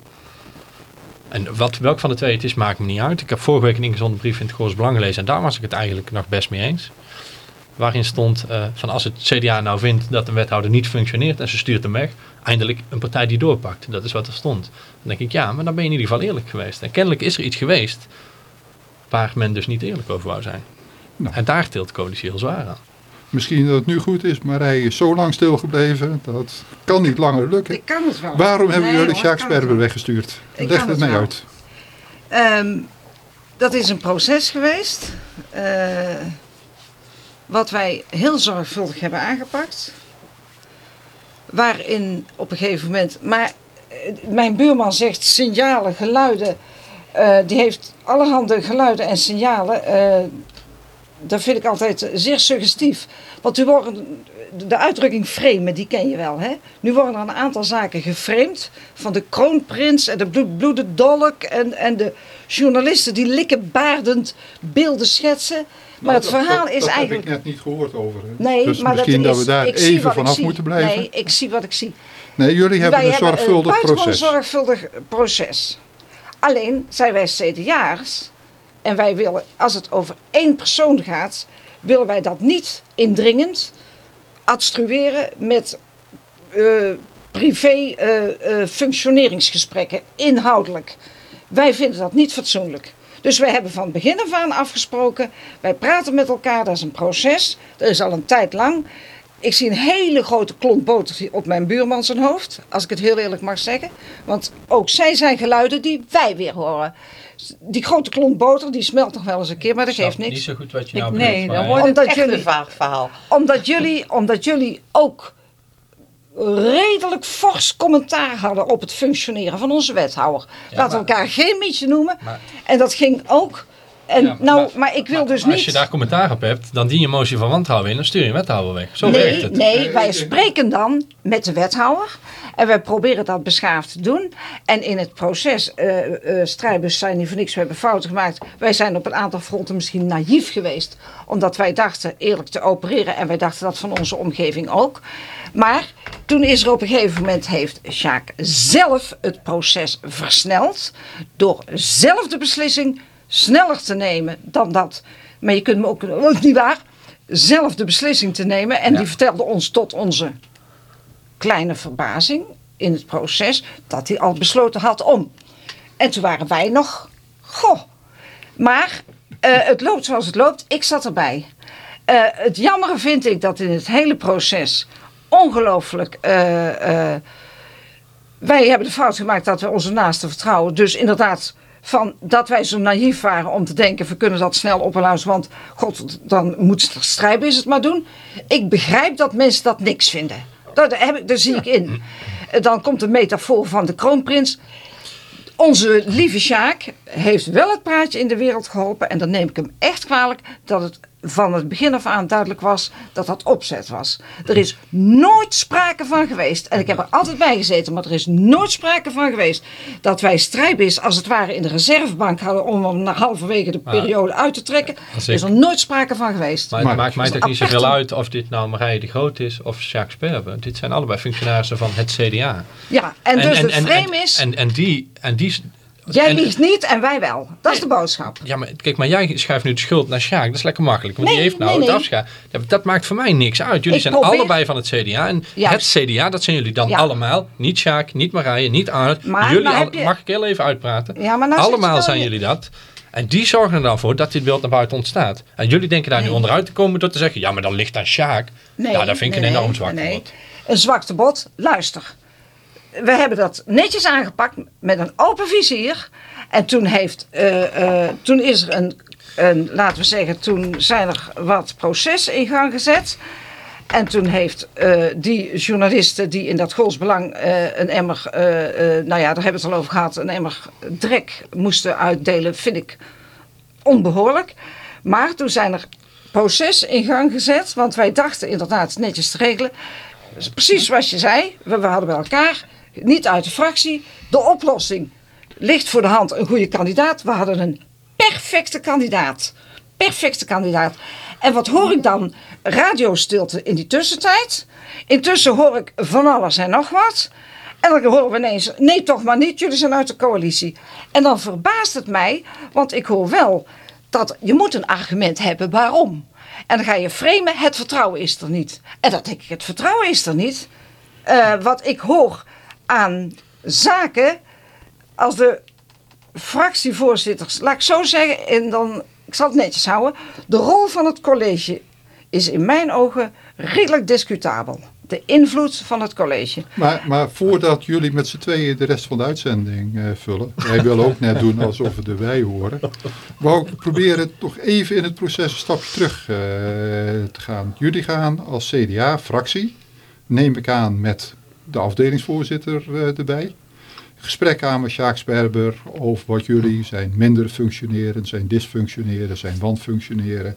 En wat, welk van de twee het is, maakt me niet uit. Ik heb vorige week een ingezonden brief in het Goors Belang gelezen en daar was ik het eigenlijk nog best mee eens. Waarin stond eh, van als het CDA nou vindt dat een wethouder niet functioneert en ze stuurt hem weg, eindelijk een partij die doorpakt. Dat is wat er stond. Dan denk ik, ja, maar dan ben je in ieder geval eerlijk geweest. En kennelijk is er iets geweest waar men dus niet eerlijk over wou zijn. Nou. En daar tilt de coalitie heel zwaar aan. Misschien dat het nu goed is, maar hij is zo lang stilgebleven. Dat kan niet langer lukken. Ik kan het wel. Waarom hebben Nee, jullie Jacques Sperber weggestuurd? Ik Leg het mij uit. Ehm, dat is een proces geweest. eh, wat wij heel zorgvuldig hebben aangepakt. Waarin op een gegeven moment. Maar eh, mijn buurman zegt signalen, geluiden. eh, die heeft allerhande geluiden en signalen. eh, dat vind ik altijd zeer suggestief. Want nu worden, de uitdrukking framen, die ken je wel. Hè? Nu worden er een aantal zaken geframed. Van de kroonprins en de bloedbloede dolk. En, en de journalisten die likkenbaardend beelden schetsen. Maar het dat- verhaal dat- is dat eigenlijk... heb ik net niet gehoord over. Nee, dus maar misschien dat, dat, is, we daar even vanaf moeten blijven. Nee, ik zie wat ik zie. Nee, jullie hebben Wij een zorgvuldig buitengewoon proces. zorgvuldig proces. Alleen zijn wij CDA'ers en wij willen, als het over één persoon gaat, willen wij dat niet indringend adstrueren met eh, privé eh, eh, functioneringsgesprekken, inhoudelijk. Wij vinden dat niet fatsoenlijk. Dus wij hebben van begin af aan afgesproken, wij praten met elkaar, dat is een proces, dat is al een tijd lang. Ik zie een hele grote klont boter op mijn buurman zijn hoofd, als ik het heel eerlijk mag zeggen. Want ook zij zijn geluiden die wij weer horen. Die grote klont boter, die smelt nog wel eens een keer, maar dat geeft Niet niks. zo goed wat je Ik- nou nee, bedoelt, dan maar- wordt het Omdat echt jullie- een vaag verhaal. Omdat jullie, omdat jullie ook redelijk fors commentaar hadden op het functioneren van onze wethouder. Ja, Laten we elkaar geen mietje noemen. Maar- En dat ging ook. En Ja, nou, maar, ik wil maar- dus niet. Als je daar commentaar op hebt, dan dien je motie van wantrouwen in, dan stuur je een wethouder weg. Zo werkt nee, het. nee, wij spreken dan met de wethouder. En wij proberen dat beschaafd te doen. En in het proces, eh eh strijdbus zijn niet voor niks, we hebben fouten gemaakt. Wij zijn op een aantal fronten misschien naïef geweest. Omdat wij dachten eerlijk te opereren. En wij dachten dat van onze omgeving ook. Maar toen is er op een gegeven moment, heeft Sjaak zelf het proces versneld. Door zelf de beslissing sneller te nemen dan dat. Maar je kunt me ook, ook niet waar, zelf de beslissing te nemen. En Ja. die vertelde ons tot onze kleine verbazing in het proces dat hij al besloten had om. En toen waren wij nog, goh. Maar eh, het loopt zoals het loopt. Ik zat erbij. Eh, het jammere vind ik dat in het hele proces ongelooflijk. eh, eh, wij hebben de fout gemaakt dat we onze naasten vertrouwen. Dus inderdaad, van dat wij zo naïef waren om te denken: we kunnen dat snel oplossen. Want god, dan moet Strijbis het maar doen. Ik begrijp dat mensen dat niks vinden. Daar, daar heb ik, daar zie ik in. Eh, Dan komt de metafoor van de kroonprins. Onze lieve Sjaak heeft wel het praatje in de wereld geholpen. En dan neem ik hem echt kwalijk dat het van het begin af aan duidelijk was dat dat opzet was. Er is nooit sprake van geweest, en ik heb er altijd bij gezeten, maar er is nooit sprake van geweest dat wij Strijbis als het ware in de reservebank hadden om hem na halverwege de periode uit te trekken. Er is er nooit sprake van geweest. Maar het Maar- maakt mij toch niet zoveel uit of dit nou Marije de Groot is of Jacques Sperber. Dit zijn allebei functionarissen van het CDA. Ja, en dus de frame is, En, en die... En die jij en- liegt niet en wij wel. Dat is de boodschap. Ja, maar kijk, maar jij schuift nu de schuld naar Sjaak. Dat is lekker makkelijk. Want Nee, die heeft nou nee, het nee. dat maakt voor mij niks uit. Jullie Ik zijn probeer- allebei van het CDA. En Juist. het CDA, dat zijn jullie dan Ja. allemaal. Niet Sjaak, niet Marije, niet Arnold. Maar jullie al- je- Mag ik heel even uitpraten? Ja, maar nou allemaal zijn jullie dat. En die zorgen er dan voor dat dit beeld naar buiten ontstaat. En jullie denken daar nu onderuit te komen door te zeggen... ja, maar dan ligt aan Sjaak. Nee, ja, dat vind ik een enorm nee, zwak nee. Een zwakte bot, luister. We hebben dat netjes aangepakt met een open vizier. En toen, heeft, eh, eh, toen is er een, een, laten we zeggen, toen zijn er wat processen in gang gezet. En toen heeft eh, die journalisten die in dat Golsbelang eh een emmer, nou ja, daar hebben we het al over gehad, een emmer drek moesten uitdelen, vind ik onbehoorlijk. Maar toen zijn er processen in gang gezet, want wij dachten inderdaad netjes te regelen. Precies zoals je zei, we, we hadden bij elkaar, niet uit de fractie, de oplossing ligt voor de hand een goede kandidaat. We hadden een perfecte kandidaat. Perfecte kandidaat. En wat hoor ik dan? Radiostilte in die tussentijd. Intussen hoor ik van alles en nog wat. En dan horen we ineens, nee toch maar niet, jullie zijn uit de coalitie. En dan verbaast het mij, want ik hoor wel dat je moet een argument hebben waarom. En dan ga je framen, het vertrouwen is er niet. En dat denk ik, het vertrouwen is er niet. Eh, wat ik hoor aan zaken, als de fractievoorzitters, laat ik zo zeggen, en dan, ik zal het netjes houden. De rol van het college is in mijn ogen redelijk discutabel. De invloed van het college. Maar, maar voordat jullie met z'n tweeën de rest van de uitzending eh, vullen, wij willen ook net doen alsof we erbij horen, wou ik proberen toch even in het proces een stapje terug eh, te gaan. Jullie gaan als CDA-fractie, neem ik aan met de afdelingsvoorzitter eh, erbij, gesprek aan met Sjaak Sperber over wat jullie zijn minder functioneren, zijn dysfunctioneren, zijn wanfunctioneren,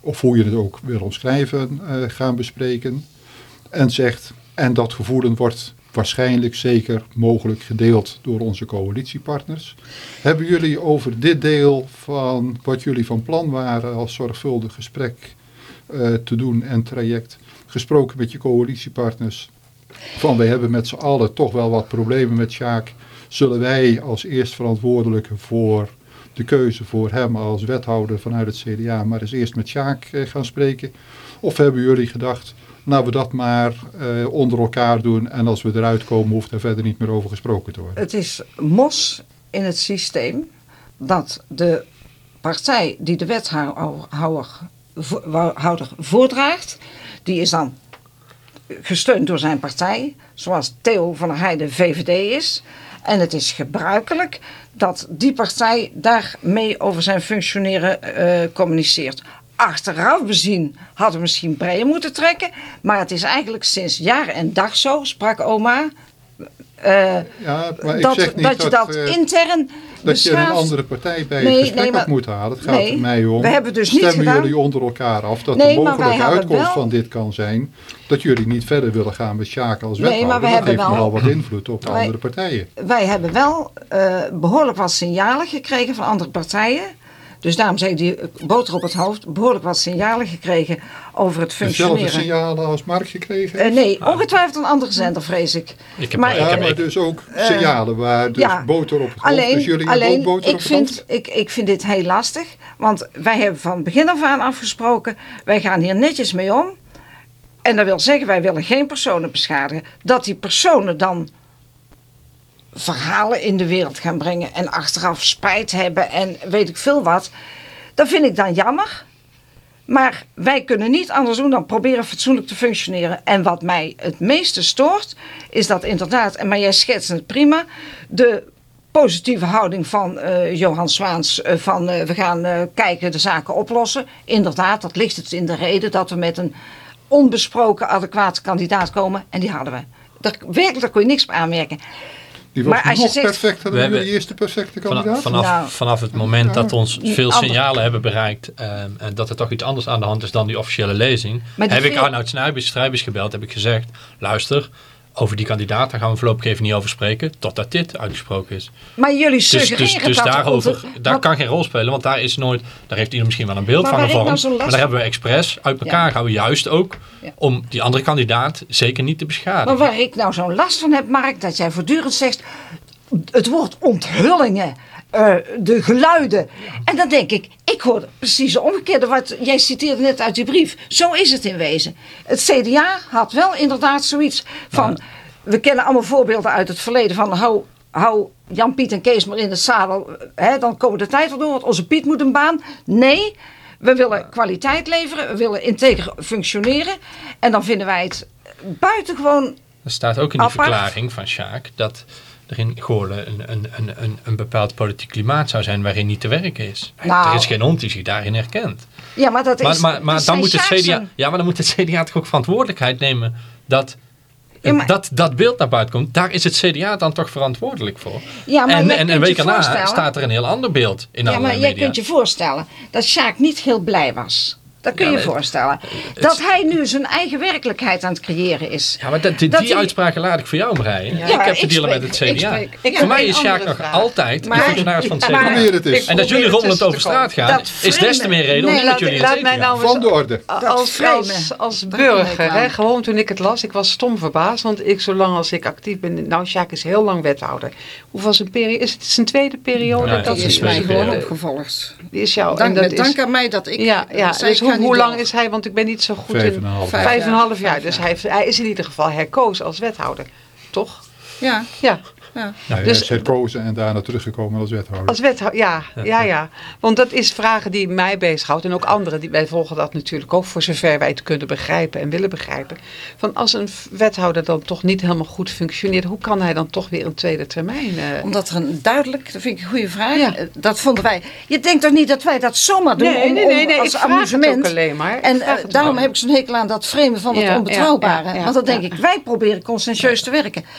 of hoe je het ook wil omschrijven, eh, gaan bespreken. En zegt, en dat gevoelen wordt waarschijnlijk zeker mogelijk gedeeld door onze coalitiepartners. Hebben jullie over dit deel van wat jullie van plan waren als zorgvuldig gesprek eh, te doen en traject gesproken met je coalitiepartners? Van wij hebben met z'n allen toch wel wat problemen met Sjaak. Zullen wij als eerstverantwoordelijke voor de keuze voor hem als wethouder vanuit het CDA maar eens eerst met Sjaak eh, gaan spreken? Of hebben jullie gedacht, nou we dat maar eh, onder elkaar doen en als we eruit komen hoeft er verder niet meer over gesproken te worden? Het is mos in het systeem dat de partij die de wethouder vo- houder voordraagt, die is dan gesteund door zijn partij, zoals Theo van der Heijden VVD is. En het is gebruikelijk dat die partij daarmee over zijn functioneren eh, communiceert. Achteraf bezien hadden we misschien breder moeten trekken, maar het is eigenlijk sinds jaren en dag zo, sprak oma. Eh, Ja, maar ik dat, zeg niet dat je dat eh, intern dat je een andere partij bij Nee, het gesprek nee, maar- moeten halen. Het gaat nee, er mij om. we hebben dus niet Stemmen gedaan- jullie onder elkaar af dat de mogelijke uitkomst wel- van dit kan zijn dat jullie niet verder willen gaan met Sjaak als Nee, wethouder. maar we dat hebben heeft wel- nogal wat invloed op de Wij- andere partijen. Wij hebben wel eh, behoorlijk wat signalen gekregen van andere partijen. Dus daarom zeg ik die eh, boter op het hoofd. Behoorlijk wat signalen gekregen over het Dezelfde functioneren. signalen als Mark gekregen Eh, nee, ongetwijfeld een andere zender, vrees ik. Ik heb, Maar- ik ja, heb, maar dus ook signalen waar dus ja. boter op het hoofd. Alleen, dus jullie hebben ook alleen boter ik, op het vind, hoofd? ik, ik vind dit heel lastig. Want wij hebben van begin af aan afgesproken. Wij gaan hier netjes mee om. en dat wil zeggen, wij willen geen personen beschadigen, dat die personen dan verhalen in de wereld gaan brengen en achteraf spijt hebben en weet ik veel wat. Dat vind ik dan jammer. Maar wij kunnen niet anders doen dan proberen fatsoenlijk te functioneren. En wat mij het meeste stoort, is dat inderdaad, en maar jij schetst het prima, de positieve houding van eh, Johan Zwaans uh, van uh, we gaan kijken de zaken oplossen. Inderdaad, dat ligt het in de reden dat we met een onbesproken adequate kandidaat komen. En die hadden we. Daar, werkelijk, daar kon je niks op aanmerken. Die was Maar als je nog zegt- perfecter dan We hebben- de eerste perfecte kandidaat. Vanaf, vanaf, Nou. vanaf het moment dat ons Die veel signalen hebben bereikt ehm, en dat er toch iets anders aan de hand is dan die officiële lezing, heb ik veel- Arnoud Snijbis, Strijbis gebeld, heb ik gezegd, luister, over die kandidaat daar gaan we voorlopig even niet over spreken, totdat dit uitgesproken is. Maar jullie Dus, suggereren dus, dus dat daarover, daar kan geen rol spelen, want daar is nooit, daar heeft ieder misschien wel een beeld Maar van nou gevormd, last maar daar hebben we expres uit elkaar Ja. gehouden, juist ook Ja. om die andere kandidaat zeker niet te beschadigen. Maar waar ik nou zo'n last van heb, Mark, dat jij voortdurend zegt... het woord onthullingen, eh, de geluiden. En dan denk ik, ik hoor precies het omgekeerde. Wat jij citeerde net uit die brief. Zo is het in wezen. Het CDA had wel inderdaad zoiets van... we kennen allemaal voorbeelden uit het verleden van... hou, hou Jan, Piet en Kees maar in het zadel. Hè, dan komen de tijd wel door, want onze Piet moet een baan. Nee... We willen kwaliteit leveren, we willen integer functioneren. En dan vinden wij het buitengewoon Er staat ook in die Apart. verklaring van Sjaak dat er in Goorlen een, een, een, een, een bepaald politiek klimaat zou zijn waarin niet te werken is. Nou. er is geen hond die zich daarin herkent. Ja, maar dat Maar, is. maar, maar dat dan moet het CDA, ja, maar dan moet het CDA toch ook verantwoordelijkheid nemen dat, Ja, maar- dat dat beeld naar buiten komt. Daar is het CDA dan toch verantwoordelijk voor. Ja, maar en en een week daarna staat er een heel ander beeld in Ja, allerlei maar jij kunt je voorstellen dat Sjaak niet heel blij was. Dat kun Ja, je maar je het- voorstellen. Dat hij nu zijn eigen werkelijkheid aan het creëren is. Ja, maar dat, die, Dat die hij- uitspraken laat ik voor jou, Marije. Ja, ik heb te dealen met het ik CDA. spreek- Ik voor mij is Sjaak nog vraag. altijd Maar- de functionaris van het maar- CDA. Probeer het eens. En als jullie rommelend over straat gaan, Dat is des te meer reden om met jullie in laat mij gaan. nou Van de orde. Dat als, als, als burger, hè, gewoon toen ik het las, ik was stom verbaasd. Want ik, zolang als ik actief ben, nou Sjaak is heel lang wethouder. Hoeveel zijn periode, is het zijn tweede periode? Dat is mij gewoon opgevolgd. die is jou. Dank, en dat met is, dank aan mij dat ik. ja, ja hoe, lang is hij, want ik ben niet zo goed Vijf in... en een half Vijf en een half jaar. Vijf Dus hij, heeft, hij is in ieder geval herkozen als wethouder. Toch? Ja, Ja, ja. Nou, Dus- herkozen en daarna teruggekomen als wethouder. als wethouder. Ja, ja, ja. Want dat is vragen die mij bezighoudt. En ook anderen. Die, wij volgen dat natuurlijk ook voor zover wij het kunnen begrijpen en willen begrijpen. Van als een wethouder dan toch niet helemaal goed functioneert. Hoe kan hij dan toch weer een tweede termijn? eh, Omdat er een duidelijk, dat vind ik een goede vraag. Ja. Eh, Dat vonden wij. Je denkt toch niet dat wij dat zomaar doen Nee, om, nee, nee, nee, als ik amusement? alleen maar. En eh, daarom heb ik zo'n hekel aan dat vreemde van het Ja, onbetrouwbare. ja, ja, Want dan denk ja. ik, wij proberen conscientieus te werken. <laughs>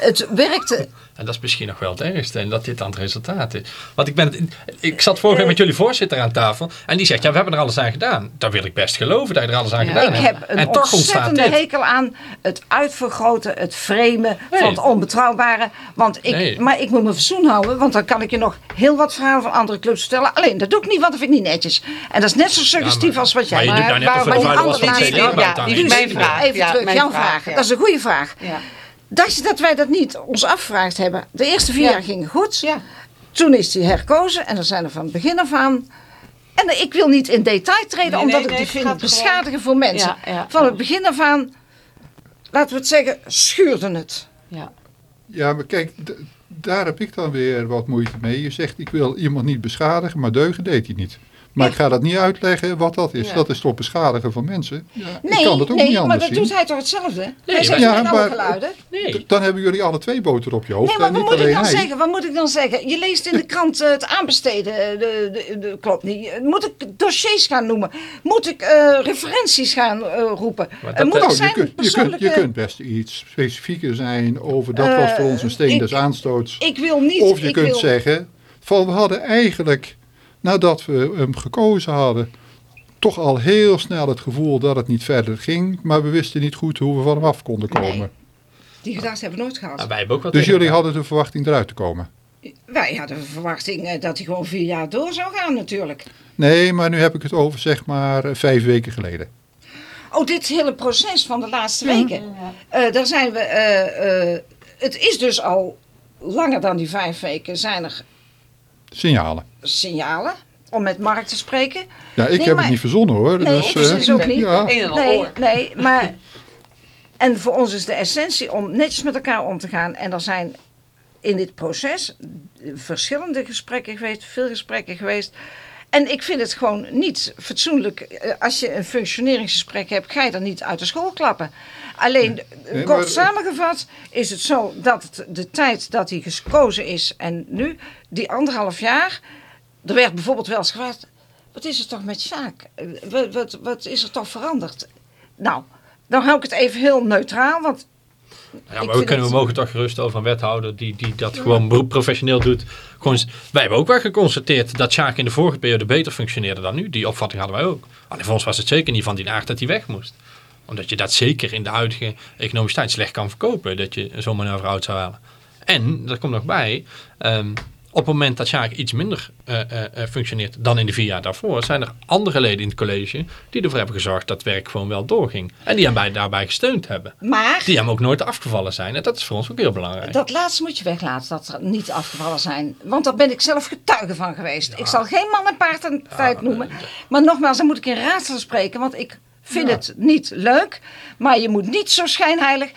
Het werkte. En dat is misschien nog wel het ergste. En dat dit dan het resultaat is. Want ik, ben, ik zat vorige week met jullie voorzitter aan tafel. En die zegt, ja, we hebben er alles aan gedaan. Dat wil ik best geloven dat je er alles aan Ja. gedaan Ik hebt. heb een en toch ontstaat ontzettende hekel aan het uitvergroten, het framen Nee. van het onbetrouwbare. Want ik, Nee. Maar ik moet me verzoen houden, want dan kan ik je nog heel wat verhalen van andere clubs vertellen. Alleen, dat doe ik niet, want dat vind ik niet netjes. En dat is net zo suggestief Ja, maar- als wat jij maar je doet. doet nou net of die was van CDA ja, Dus mijn vraag. Even Ja, terug, mijn jouw vraag, vraag. ja. Dat is een goede vraag. Dacht je dat wij dat niet ons afgevraagd hebben? De eerste vier Ja. jaar gingen goed. Ja. Toen is hij herkozen en dan zijn er van het begin af aan. En ik wil niet in detail treden, Nee, omdat nee, ik nee, die het vind beschadigen voor mensen. Ja, ja, van ja. het begin af aan, laten we het zeggen, schuurde het. Ja. Ja, maar kijk, daar heb ik dan weer wat moeite mee. Je zegt, ik wil iemand niet beschadigen, maar deugen deed hij niet. Maar Ja. ik ga dat niet uitleggen wat dat is. Ja. Dat is toch beschadigen van mensen? Ja, Nee, ik kan dat ook nee niet maar anders dat zien. doet hij toch hetzelfde? hij maar- zegt Ja, maar- geluiden. Nee. Dan hebben jullie alle twee boter op je hoofd Nee, maar en wat niet moet ik dan hij. zeggen? Wat moet ik dan zeggen? Je leest in de krant eh, het aanbesteden. eh, De, de, de- klopt niet. Moet ik dossiers gaan noemen? Moet ik eh, referenties gaan eh, roepen? Maar dat- moet Nou, ik je, zijn kunt, je, kunt, je persoonlijke- kunt best iets specifieker zijn over dat was voor ons een steen Eh, des ik- aanstoots. Ik wil niet. Of je ik kunt wil, zeggen, van we hadden eigenlijk, nadat we hem gekozen hadden, toch al heel snel het gevoel dat het niet verder ging. Maar we wisten niet goed hoe we van hem af konden komen. Nee. Die gedachte hebben we nooit gehad. Nou, wij hebben ook wat Dus tegen jullie hadden de verwachting eruit te komen. Wij hadden de verwachting eh, dat hij gewoon vier jaar door zou gaan natuurlijk. Nee, maar nu heb ik het over zeg maar eh, vijf weken geleden. Oh, dit hele proces van de laatste weken. Eh, daar zijn we. eh, eh, het is dus al langer dan die vijf weken zijn er Signalen. signalen. om met Mark te spreken. Ja, ik Nee, heb maar- het niet verzonnen hoor. Nee, dus, precies eh, ook niet. Ja. Nee, nee, maar... En voor ons is de essentie om netjes met elkaar om te gaan. En er zijn in dit proces verschillende gesprekken geweest, veel gesprekken geweest. En ik vind het gewoon niet fatsoenlijk. eh, Als je een functioneringsgesprek hebt, ga je er niet uit de school klappen. Alleen, eh, Nee, kort maar- samengevat, is het zo dat het de tijd dat hij gekozen is en nu, die anderhalf jaar. Er werd bijvoorbeeld wel eens gevraagd: wat is er toch met Sjaak? Eh, Wat, wat, wat is er toch veranderd? Nou, dan hou ik het even heel neutraal, want Ja, maar we, kunnen, het- we mogen toch gerust over een wethouder die, die dat gewoon beroep- professioneel doet. Gewoon, wij hebben ook wel geconstateerd dat Sjaak in de vorige periode beter functioneerde dan nu. Die opvatting hadden wij ook. Alleen voor ons was het zeker niet van die aard dat hij weg moest. Omdat je dat zeker in de huidige economische tijd slecht kan verkopen. Dat je zo'n manoeuvre uit zou halen. En, er komt nog bij, ehm, op het moment dat Sjaak iets minder eh, eh, eh, functioneert dan in de vier jaar daarvoor, zijn er andere leden in het college die ervoor hebben gezorgd dat het werk gewoon wel doorging. En die hem bij, daarbij gesteund hebben. maar Die hem ook nooit afgevallen zijn. En dat is voor ons ook heel belangrijk. Dat laatste moet je weglaten, dat er niet afgevallen zijn. Want daar ben ik zelf getuige van geweest. Ik zal geen man en paard en tijd noemen. Maar nogmaals, dan moet ik in raadsel spreken, want ik vind Ja. het niet leuk. Maar je moet niet zo schijnheilig...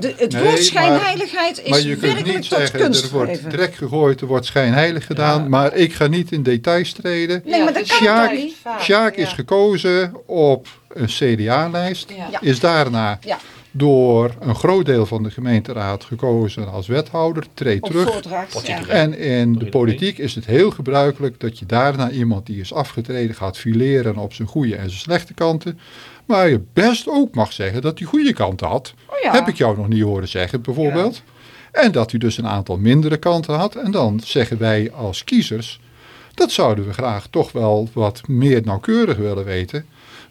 De, het Nee, woord maar- schijnheiligheid is Maar je kunt werkelijk niet tot zeggen, kunst er wordt drek gegooid, er wordt schijnheilig gedaan. Maar ik ga niet in details treden. Nee, maar dat dus kan Sjaak? Sjaak is gekozen op een CDA-lijst. Ja. Is daarna Ja. Door een groot deel van de gemeenteraad gekozen als wethouder. Treedt voordracht. Ja. terug. En in de politiek is het heel gebruikelijk dat je daarna iemand die is afgetreden gaat fileren op zijn goede en zijn slechte kanten. Maar je best ook mag zeggen dat hij goede kanten had. Oh ja. Heb ik jou nog niet horen zeggen bijvoorbeeld. En dat hij dus een aantal mindere kanten had. En dan zeggen wij als kiezers, dat zouden we graag toch wel wat meer nauwkeurig willen weten.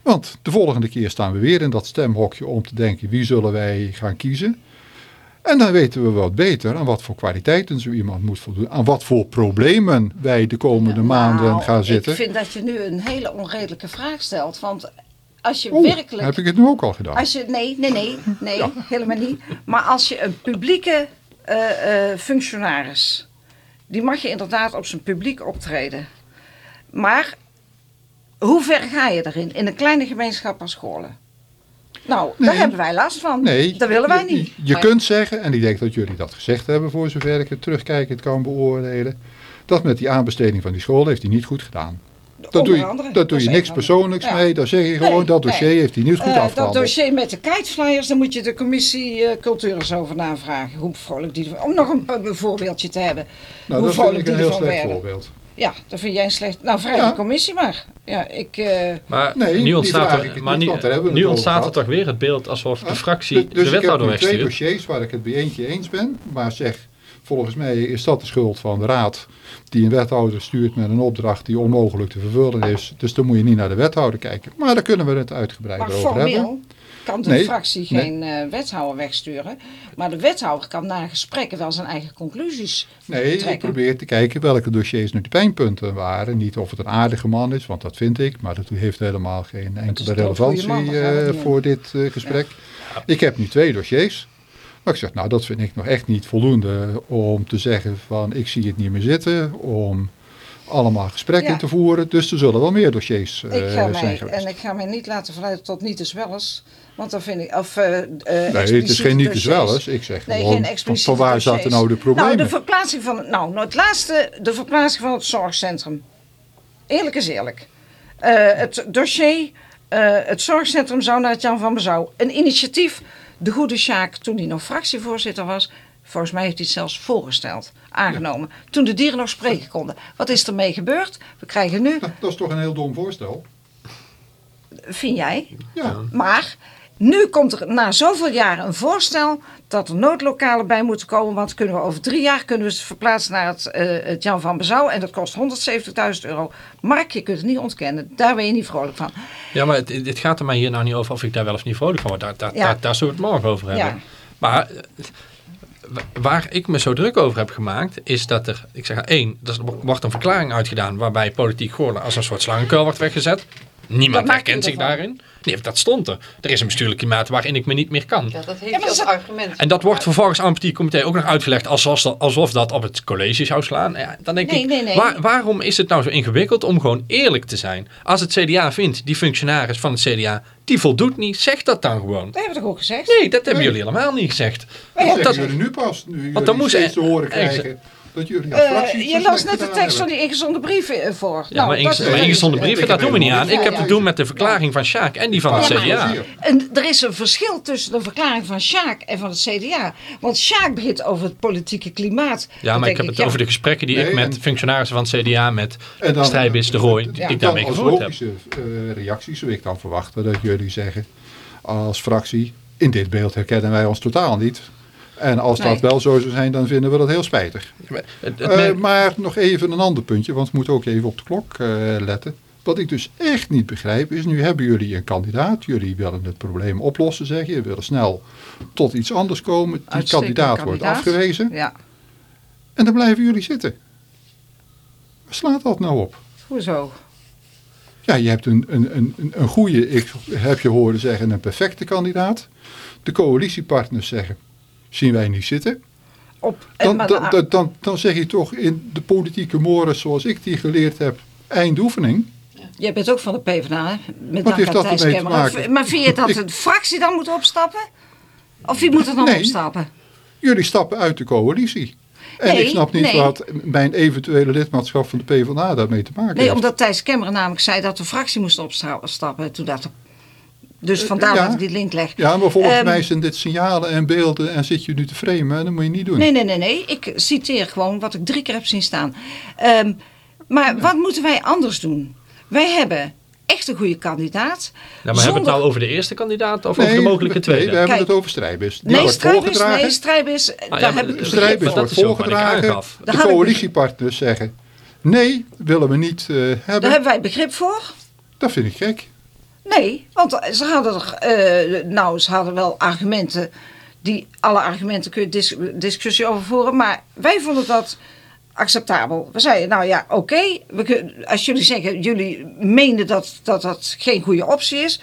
Want de volgende keer staan we weer in dat stemhokje om te denken wie zullen wij gaan kiezen. En dan weten we wat beter aan wat voor kwaliteiten zo iemand moet voldoen. Aan wat voor problemen wij de komende maanden Nou, gaan zitten. Ik vind dat je nu een hele onredelijke vraag stelt. Want als je Oeh, werkelijk... heb ik het nu ook al gedaan? Als je, nee, nee, nee, nee, helemaal niet. Maar als je een publieke eh, eh, functionaris, die mag je inderdaad op zijn publiek optreden. Maar hoe ver ga je erin? In een kleine gemeenschap als Goorlen? Nou, daar Nee. hebben wij last van. Nee, dat willen wij niet. Je, je Maar- kunt zeggen, en ik denk dat jullie dat gezegd hebben voor zover ik het terugkijkend kan beoordelen, dat met die aanbesteding van die school heeft hij niet goed gedaan. Dat doe je, dat dat doe je niks persoonlijks ja. mee. Dan zeg je gewoon, Nee, dat dossier nee. heeft hij niet goed dat afgehandeld. dossier met de kiteflyers, daar moet je de commissie eh, cultuur eens over navragen. Hoe vrolijk die Om nog een, een voorbeeldje te hebben. nou, hoe dat vind ik een heel slecht werden. voorbeeld. Ja, dat vind jij een slecht... Nou, vrij Ja. de commissie maar. Ja, ik... eh, Maar Nee, nu ontstaat, vraag ik er, maar niet, nu, ontstaat er toch weer het beeld alsof de fractie dus- dus de ik heb wethouder nu twee wegstuurt. dossiers waar ik het bij eentje eens ben. Maar zeg, volgens mij is dat de schuld van de raad. Die een wethouder stuurt met een opdracht die onmogelijk te vervullen is. Dus dan moet je niet naar de wethouder kijken. Maar daar kunnen we het uitgebreider Maar over hebben. Kan de Nee, fractie nee. geen eh, wethouder wegsturen. Maar de wethouder kan na gesprekken wel zijn eigen conclusies Nee, ik trekken. probeer te kijken welke dossiers nu de pijnpunten waren. Niet of het een aardige man is, want dat vind ik. Maar dat heeft helemaal geen enkele relevantie man, eh, voor dit eh, gesprek. Ik heb nu twee dossiers. Maar ik zeg, nou dat vind ik nog echt niet voldoende om te zeggen van ik zie het niet meer zitten. Om allemaal gesprekken Ja. te voeren. Dus er zullen wel meer dossiers ik ga zijn mij, geweest. en ik ga mij niet laten verleiden tot niet eens wel eens. Want dan vind ik... Of, eh, eh, nee, het is geen niet eens wel eens. Ik zeg Nee, gewoon, geen van, waar zaten dossiers. nou de problemen? Nou, de verplaatsing van... Nou, nou, het laatste, de verplaatsing van het zorgcentrum. Eerlijk is eerlijk. Het dossier, het zorgcentrum zou naar het Jan van Bezouw. Een initiatief, de goede Sjaak, toen hij nog fractievoorzitter was... Volgens mij heeft hij het zelfs voorgesteld, aangenomen. Toen de dieren nog spreken konden. Wat is ermee gebeurd? We krijgen nu, <laughs> Dat is toch een heel dom voorstel? vind jij, Ja. Maar nu komt er na zoveel jaren een voorstel dat er noodlokalen bij moeten komen. Want kunnen we over drie jaar kunnen we ze verplaatsen naar het, eh, het Jan van Bezouw. En dat kost 170.000 euro. Mark, je kunt het niet ontkennen. Daar ben je niet vrolijk van. Ja, maar het, het gaat er mij hier nou niet over of ik daar wel of niet vrolijk van word. Daar, daar, Ja. daar, daar zullen we het morgen over hebben. Ja. Maar eh, waar ik me zo druk over heb gemaakt, is dat er, ik zeg één, er wordt een verklaring uitgedaan waarbij politiek Goorlen als een soort slangenkuil wordt weggezet. Niemand herkent zich ervan? daarin. Nee, dat stond er. Er is een bestuurlijk klimaat waarin ik me niet meer kan. Ja, dat heeft Ja, als argument. En dat wordt vervolgens aan het comité ook nog uitgelegd alsof dat, alsof dat op het college zou slaan. Ja, dan denk Nee, ik, nee, nee. waar- waarom is het nou zo ingewikkeld om gewoon eerlijk te zijn? Als het CDA vindt, die functionaris van het CDA, die voldoet niet, zeg dat dan gewoon. Dat hebben we toch ook gezegd? Nee, dat hebben Nee. jullie helemaal niet gezegd. Dat dat- zeggen jullie nu pas. Nu jullie dan moest te horen krijgen dat jullie Eh, fractie je las net de tekst van die ingezonden brieven eh, voor. Ja, Nou, maar, dat inges- is- maar ingezonden brieven, ik dat heb doen we niet aan. Ik heb te doen met de verklaring van Sjaak en die van het CDA. En er is een verschil tussen de verklaring van Sjaak en van het CDA. Want Sjaak begint over het politieke klimaat. Ja, maar ik heb het over de gesprekken die ik met en- functionarissen van het CDA, met Strijbis, De Rooij, die ik daarmee gevoerd heb. eh, reactie zou ik dan verwachten dat jullie zeggen als fractie, in dit beeld herkennen wij ons totaal niet. En als dat Nee. wel zo zou zijn, dan vinden we dat heel spijtig. Het- het Eh, maar nog even een ander puntje, want we moeten ook even op de klok eh, letten. Wat ik dus echt niet begrijp is, nu hebben jullie een kandidaat. Jullie willen het probleem oplossen, zeg je. Je willen snel tot iets anders komen. Die Uitstekende kandidaat wordt kandidaat. afgewezen. Ja, En dan blijven jullie zitten. Waar slaat dat nou op? hoezo? Ja, je hebt een, een, een- een goede, ik heb je horen zeggen, een perfecte kandidaat. De coalitiepartners zeggen, zien wij niet zitten. Op, en Dan, dan, dan, dan, dan zeg je toch in de politieke mores zoals ik die geleerd heb, eindoefening. Jij bent ook van de PvdA, hè? met Wat heeft dat ermee te maken? Maar vind je dat de fractie dan moet opstappen? Of wie moet er dan Nee. opstappen? Jullie stappen uit de coalitie. En Nee, ik snap niet nee. wat mijn eventuele lidmaatschap van de PvdA daarmee te maken Nee, heeft. omdat Thijs Kemmerer namelijk zei dat de fractie moest opstappen. Toen dat dus vandaar ja. dat ik die link leg. Ja, maar volgens Ehm, mij zijn dit signalen en beelden en zit je nu te framen en dat moet je niet doen. Nee, nee, nee, nee. Ik citeer gewoon wat ik drie keer heb zien staan. Ehm, maar wat moeten wij anders doen? Wij hebben echt een goede kandidaat. Nou, maar hebben we het nou over de eerste kandidaat of Nee, over de mogelijke nee, tweede? we hebben Kijk. het over Strijbis. Die Nee, wordt Strijbis, voorgedragen. nee, Strijbis, Ah, ja, daar heb Strijbis wordt ik voorgedragen. Daar De coalitiepartners zeggen, nee, willen we niet eh, Daar hebben. hebben wij begrip voor. Dat vind ik gek. Nee, want ze hadden, eh, nou, ze hadden wel argumenten. Die, alle argumenten kun je dis- discussie over voeren. Maar wij vonden dat acceptabel. We zeiden, nou ja, oké. als jullie zeggen, jullie meenden dat, dat dat geen goede optie is.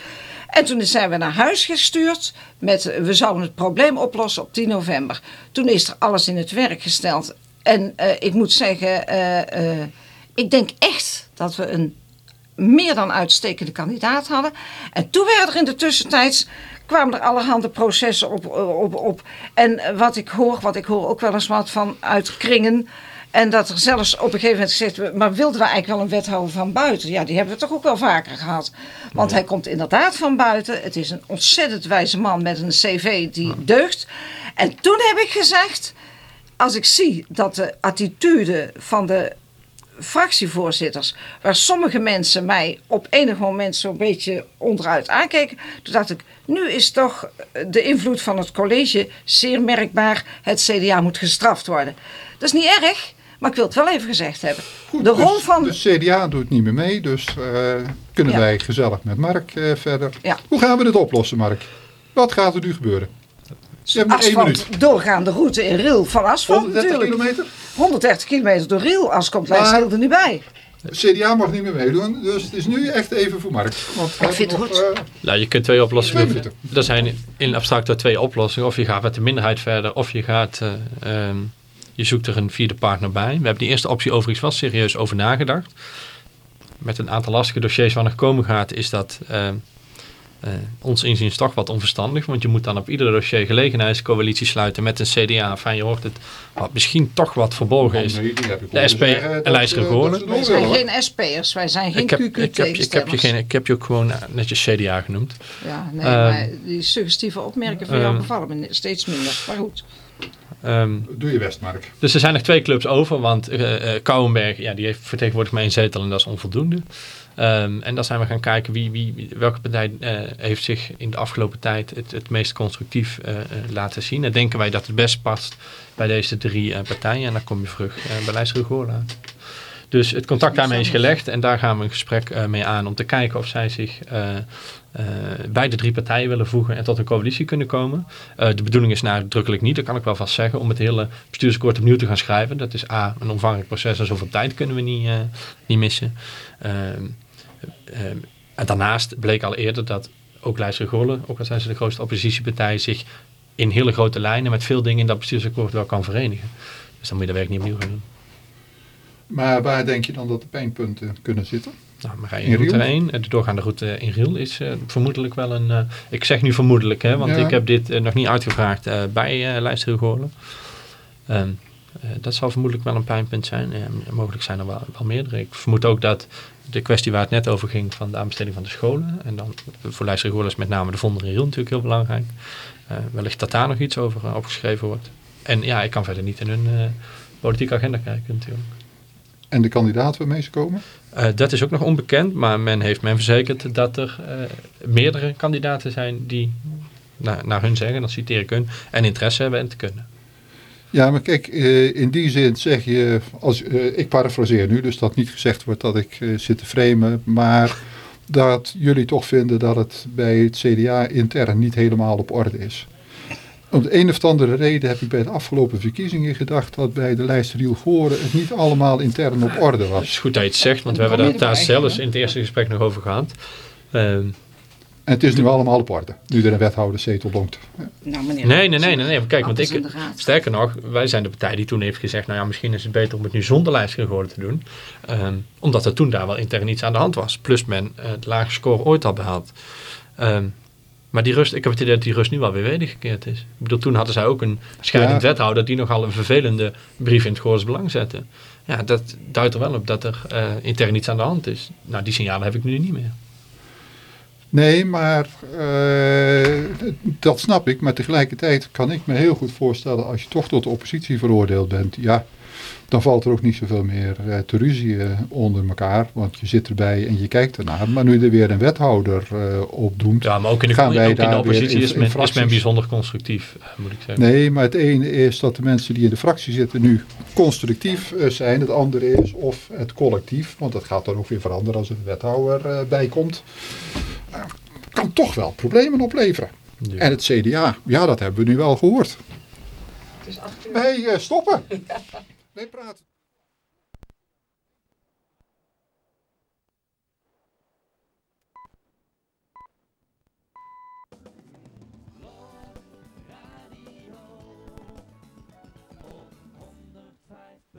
En toen zijn we naar huis gestuurd met, we zouden het probleem oplossen op 10 november. Toen is er alles in het werk gesteld. En eh, ik moet zeggen, eh, ik denk echt dat we een meer dan uitstekende kandidaat hadden. En toen werden er in de tussentijd kwamen er allerhande processen op. op, op. En wat ik hoor, wat ik hoor ook wel eens wat van uit kringen. En dat er zelfs op een gegeven moment gezegd maar wilden we eigenlijk wel een wethouder van buiten? Ja, die hebben we toch ook wel vaker gehad. Want hij komt inderdaad van buiten. Het is een ontzettend wijze man met een cv die deugt. En toen heb ik gezegd, als ik zie dat de attitude van de fractievoorzitters, waar sommige mensen mij op enig moment zo'n beetje onderuit aankeken, toen dacht ik, nu is toch de invloed van het college zeer merkbaar. Het CDA moet gestraft worden. Dat is niet erg, maar ik wil het wel even gezegd hebben. Goed, de rol dus, van. de CDA doet niet meer mee, dus eh, kunnen Ja. wij gezellig met Mark eh, verder. Ja. Hoe gaan we dit oplossen, Mark? Wat gaat er nu gebeuren? Asfalt, doorgaande route in Riel van asfalt 130 natuurlijk. kilometer? 130 kilometer door Riel, als komt wij er niet bij. De CDA mag niet meer meedoen, dus het is nu echt even voor Mark. Want Ik vind het nog, goed. eh, Nou, je kunt twee oplossingen. Twee. Er zijn in abstracto twee oplossingen. Of je gaat met de minderheid verder, of je gaat. eh, ehm, je zoekt er een vierde partner bij. We hebben die eerste optie overigens wel serieus over nagedacht. Met een aantal lastige dossiers waar nog komen gaat, is dat ehm, eh, ons inziens toch wat onverstandig. Want je moet dan op ieder dossier gelegenheidscoalitie sluiten met een CDA. Van je hoort het, wat misschien toch wat verborgen is. nee, die heb ik De SP en Lijsteren eh, Wij zijn geen SP'ers, wij zijn geen Ik heb, QQ ik, heb, je- ik, geen, ik heb je ook gewoon netjes CDA genoemd. Ja, nee, Ehm, maar die suggestieve opmerkingen van jou ehm, bevallen me steeds minder. Maar goed. Ehm, Doe je best, Mark. Dus er zijn nog twee clubs over, want eh eh, Kouwenberg, ja, die heeft vertegenwoordigt maar één zetel en dat is onvoldoende. Ehm, en dan zijn we gaan kijken wie, wie, welke partij eh, heeft zich in de afgelopen tijd het, het meest constructief eh, eh, laten zien. En denken wij dat het best past bij deze drie partijen. En dan kom je terug bij Lijst. Dus het contact daarmee is gelegd en daar gaan we een gesprek mee aan om te kijken of zij zich bij de drie partijen willen voegen en tot een coalitie kunnen komen. De bedoeling is nadrukkelijk niet, dat kan ik wel vast zeggen, om het hele bestuursakkoord opnieuw te gaan schrijven. Dat is A, een omvangrijk proces en zoveel tijd kunnen we niet, niet missen. Ehm, En daarnaast bleek al eerder dat ook Lijster Goorlen, ook al zijn ze de grootste oppositiepartij, zich in hele grote lijnen met veel dingen in dat bestuursakkoord wel kan verenigen. Dus dan moet je dat werk niet opnieuw gaan doen. Maar waar denk je dan dat de pijnpunten kunnen zitten? Nou, maar ga je In in route Riel? 1, de doorgaande route in Riel is eh, vermoedelijk wel een... eh, ik zeg nu vermoedelijk, hè, want Ja. ik heb dit eh, nog niet uitgevraagd bij uh, dat zal vermoedelijk wel een pijnpunt zijn. Mogelijk zijn er wel, wel meerdere. Ik vermoed ook dat de kwestie waar het net over ging van de aanbesteding van de scholen. En dan voor is met name de Vonder in Riel natuurlijk heel belangrijk. Eh, wellicht dat daar nog iets over eh, opgeschreven wordt. En ja, ik kan verder niet in hun eh, politieke agenda kijken natuurlijk. En de kandidaat waarmee ze komen? Dat is ook nog onbekend, maar men heeft men verzekerd dat er meerdere kandidaten zijn die, naar, naar hun zeggen, dat citeer ik hun, en interesse hebben en te kunnen. Ja, maar kijk, eh, in die zin zeg je, als, eh, ik parafraseer nu, dus dat niet gezegd wordt dat ik eh, zit te framen, maar dat jullie toch vinden dat het bij het CDA intern niet helemaal op orde is. Om de een of andere reden heb ik bij de afgelopen verkiezingen gedacht dat bij de lijst Riel Goren het niet allemaal intern op orde Het was. is goed dat je het zegt, want we hebben daar zelfs in het eerste gesprek nog over gehad. Ehm, En het is nu allemaal op orde, nu er een wethouderszetel longt. Nou, meneer. nee, nee, nee, nee, nee. Kijk, want ik, sterker nog, wij zijn de partij die toen heeft gezegd, nou ja, misschien is het beter om het nu zonder lijst geworden te doen. Ehm, omdat er toen daar wel intern iets aan de hand was. Plus men eh, het laagste score ooit had behaald. Ehm, maar die rust, ik heb het idee dat die rust nu wel weer wedergekeerd is. Ik bedoel, toen hadden zij ook een scheidend Ja. wethouder die nogal een vervelende brief in het Goors Belang zette. Ja, dat duidt er wel op dat er eh, intern iets aan de hand is. Nou, die signalen heb ik nu niet meer. Nee, maar eh, dat snap ik. Maar tegelijkertijd kan ik me heel goed voorstellen als je toch tot de oppositie veroordeeld bent. Ja, dan valt er ook niet zoveel meer eh, te ruzie onder elkaar. Want je zit erbij en je kijkt ernaar. Maar nu er weer een wethouder eh opdoemt. Ja, maar ook in de, Gaan ook in de oppositie in- is, men, is men bijzonder constructief, eh, moet ik zeggen. Nee, maar het ene is dat de mensen die in de fractie zitten nu constructief eh, zijn. Het andere is of het collectief. Want dat gaat dan ook weer veranderen als er een wethouder eh, bij komt. Kan toch wel problemen opleveren. Ja. En het CDA, ja, dat hebben we nu wel gehoord. Het is acht uur. Wij eh, stoppen. <laughs> Wij praten.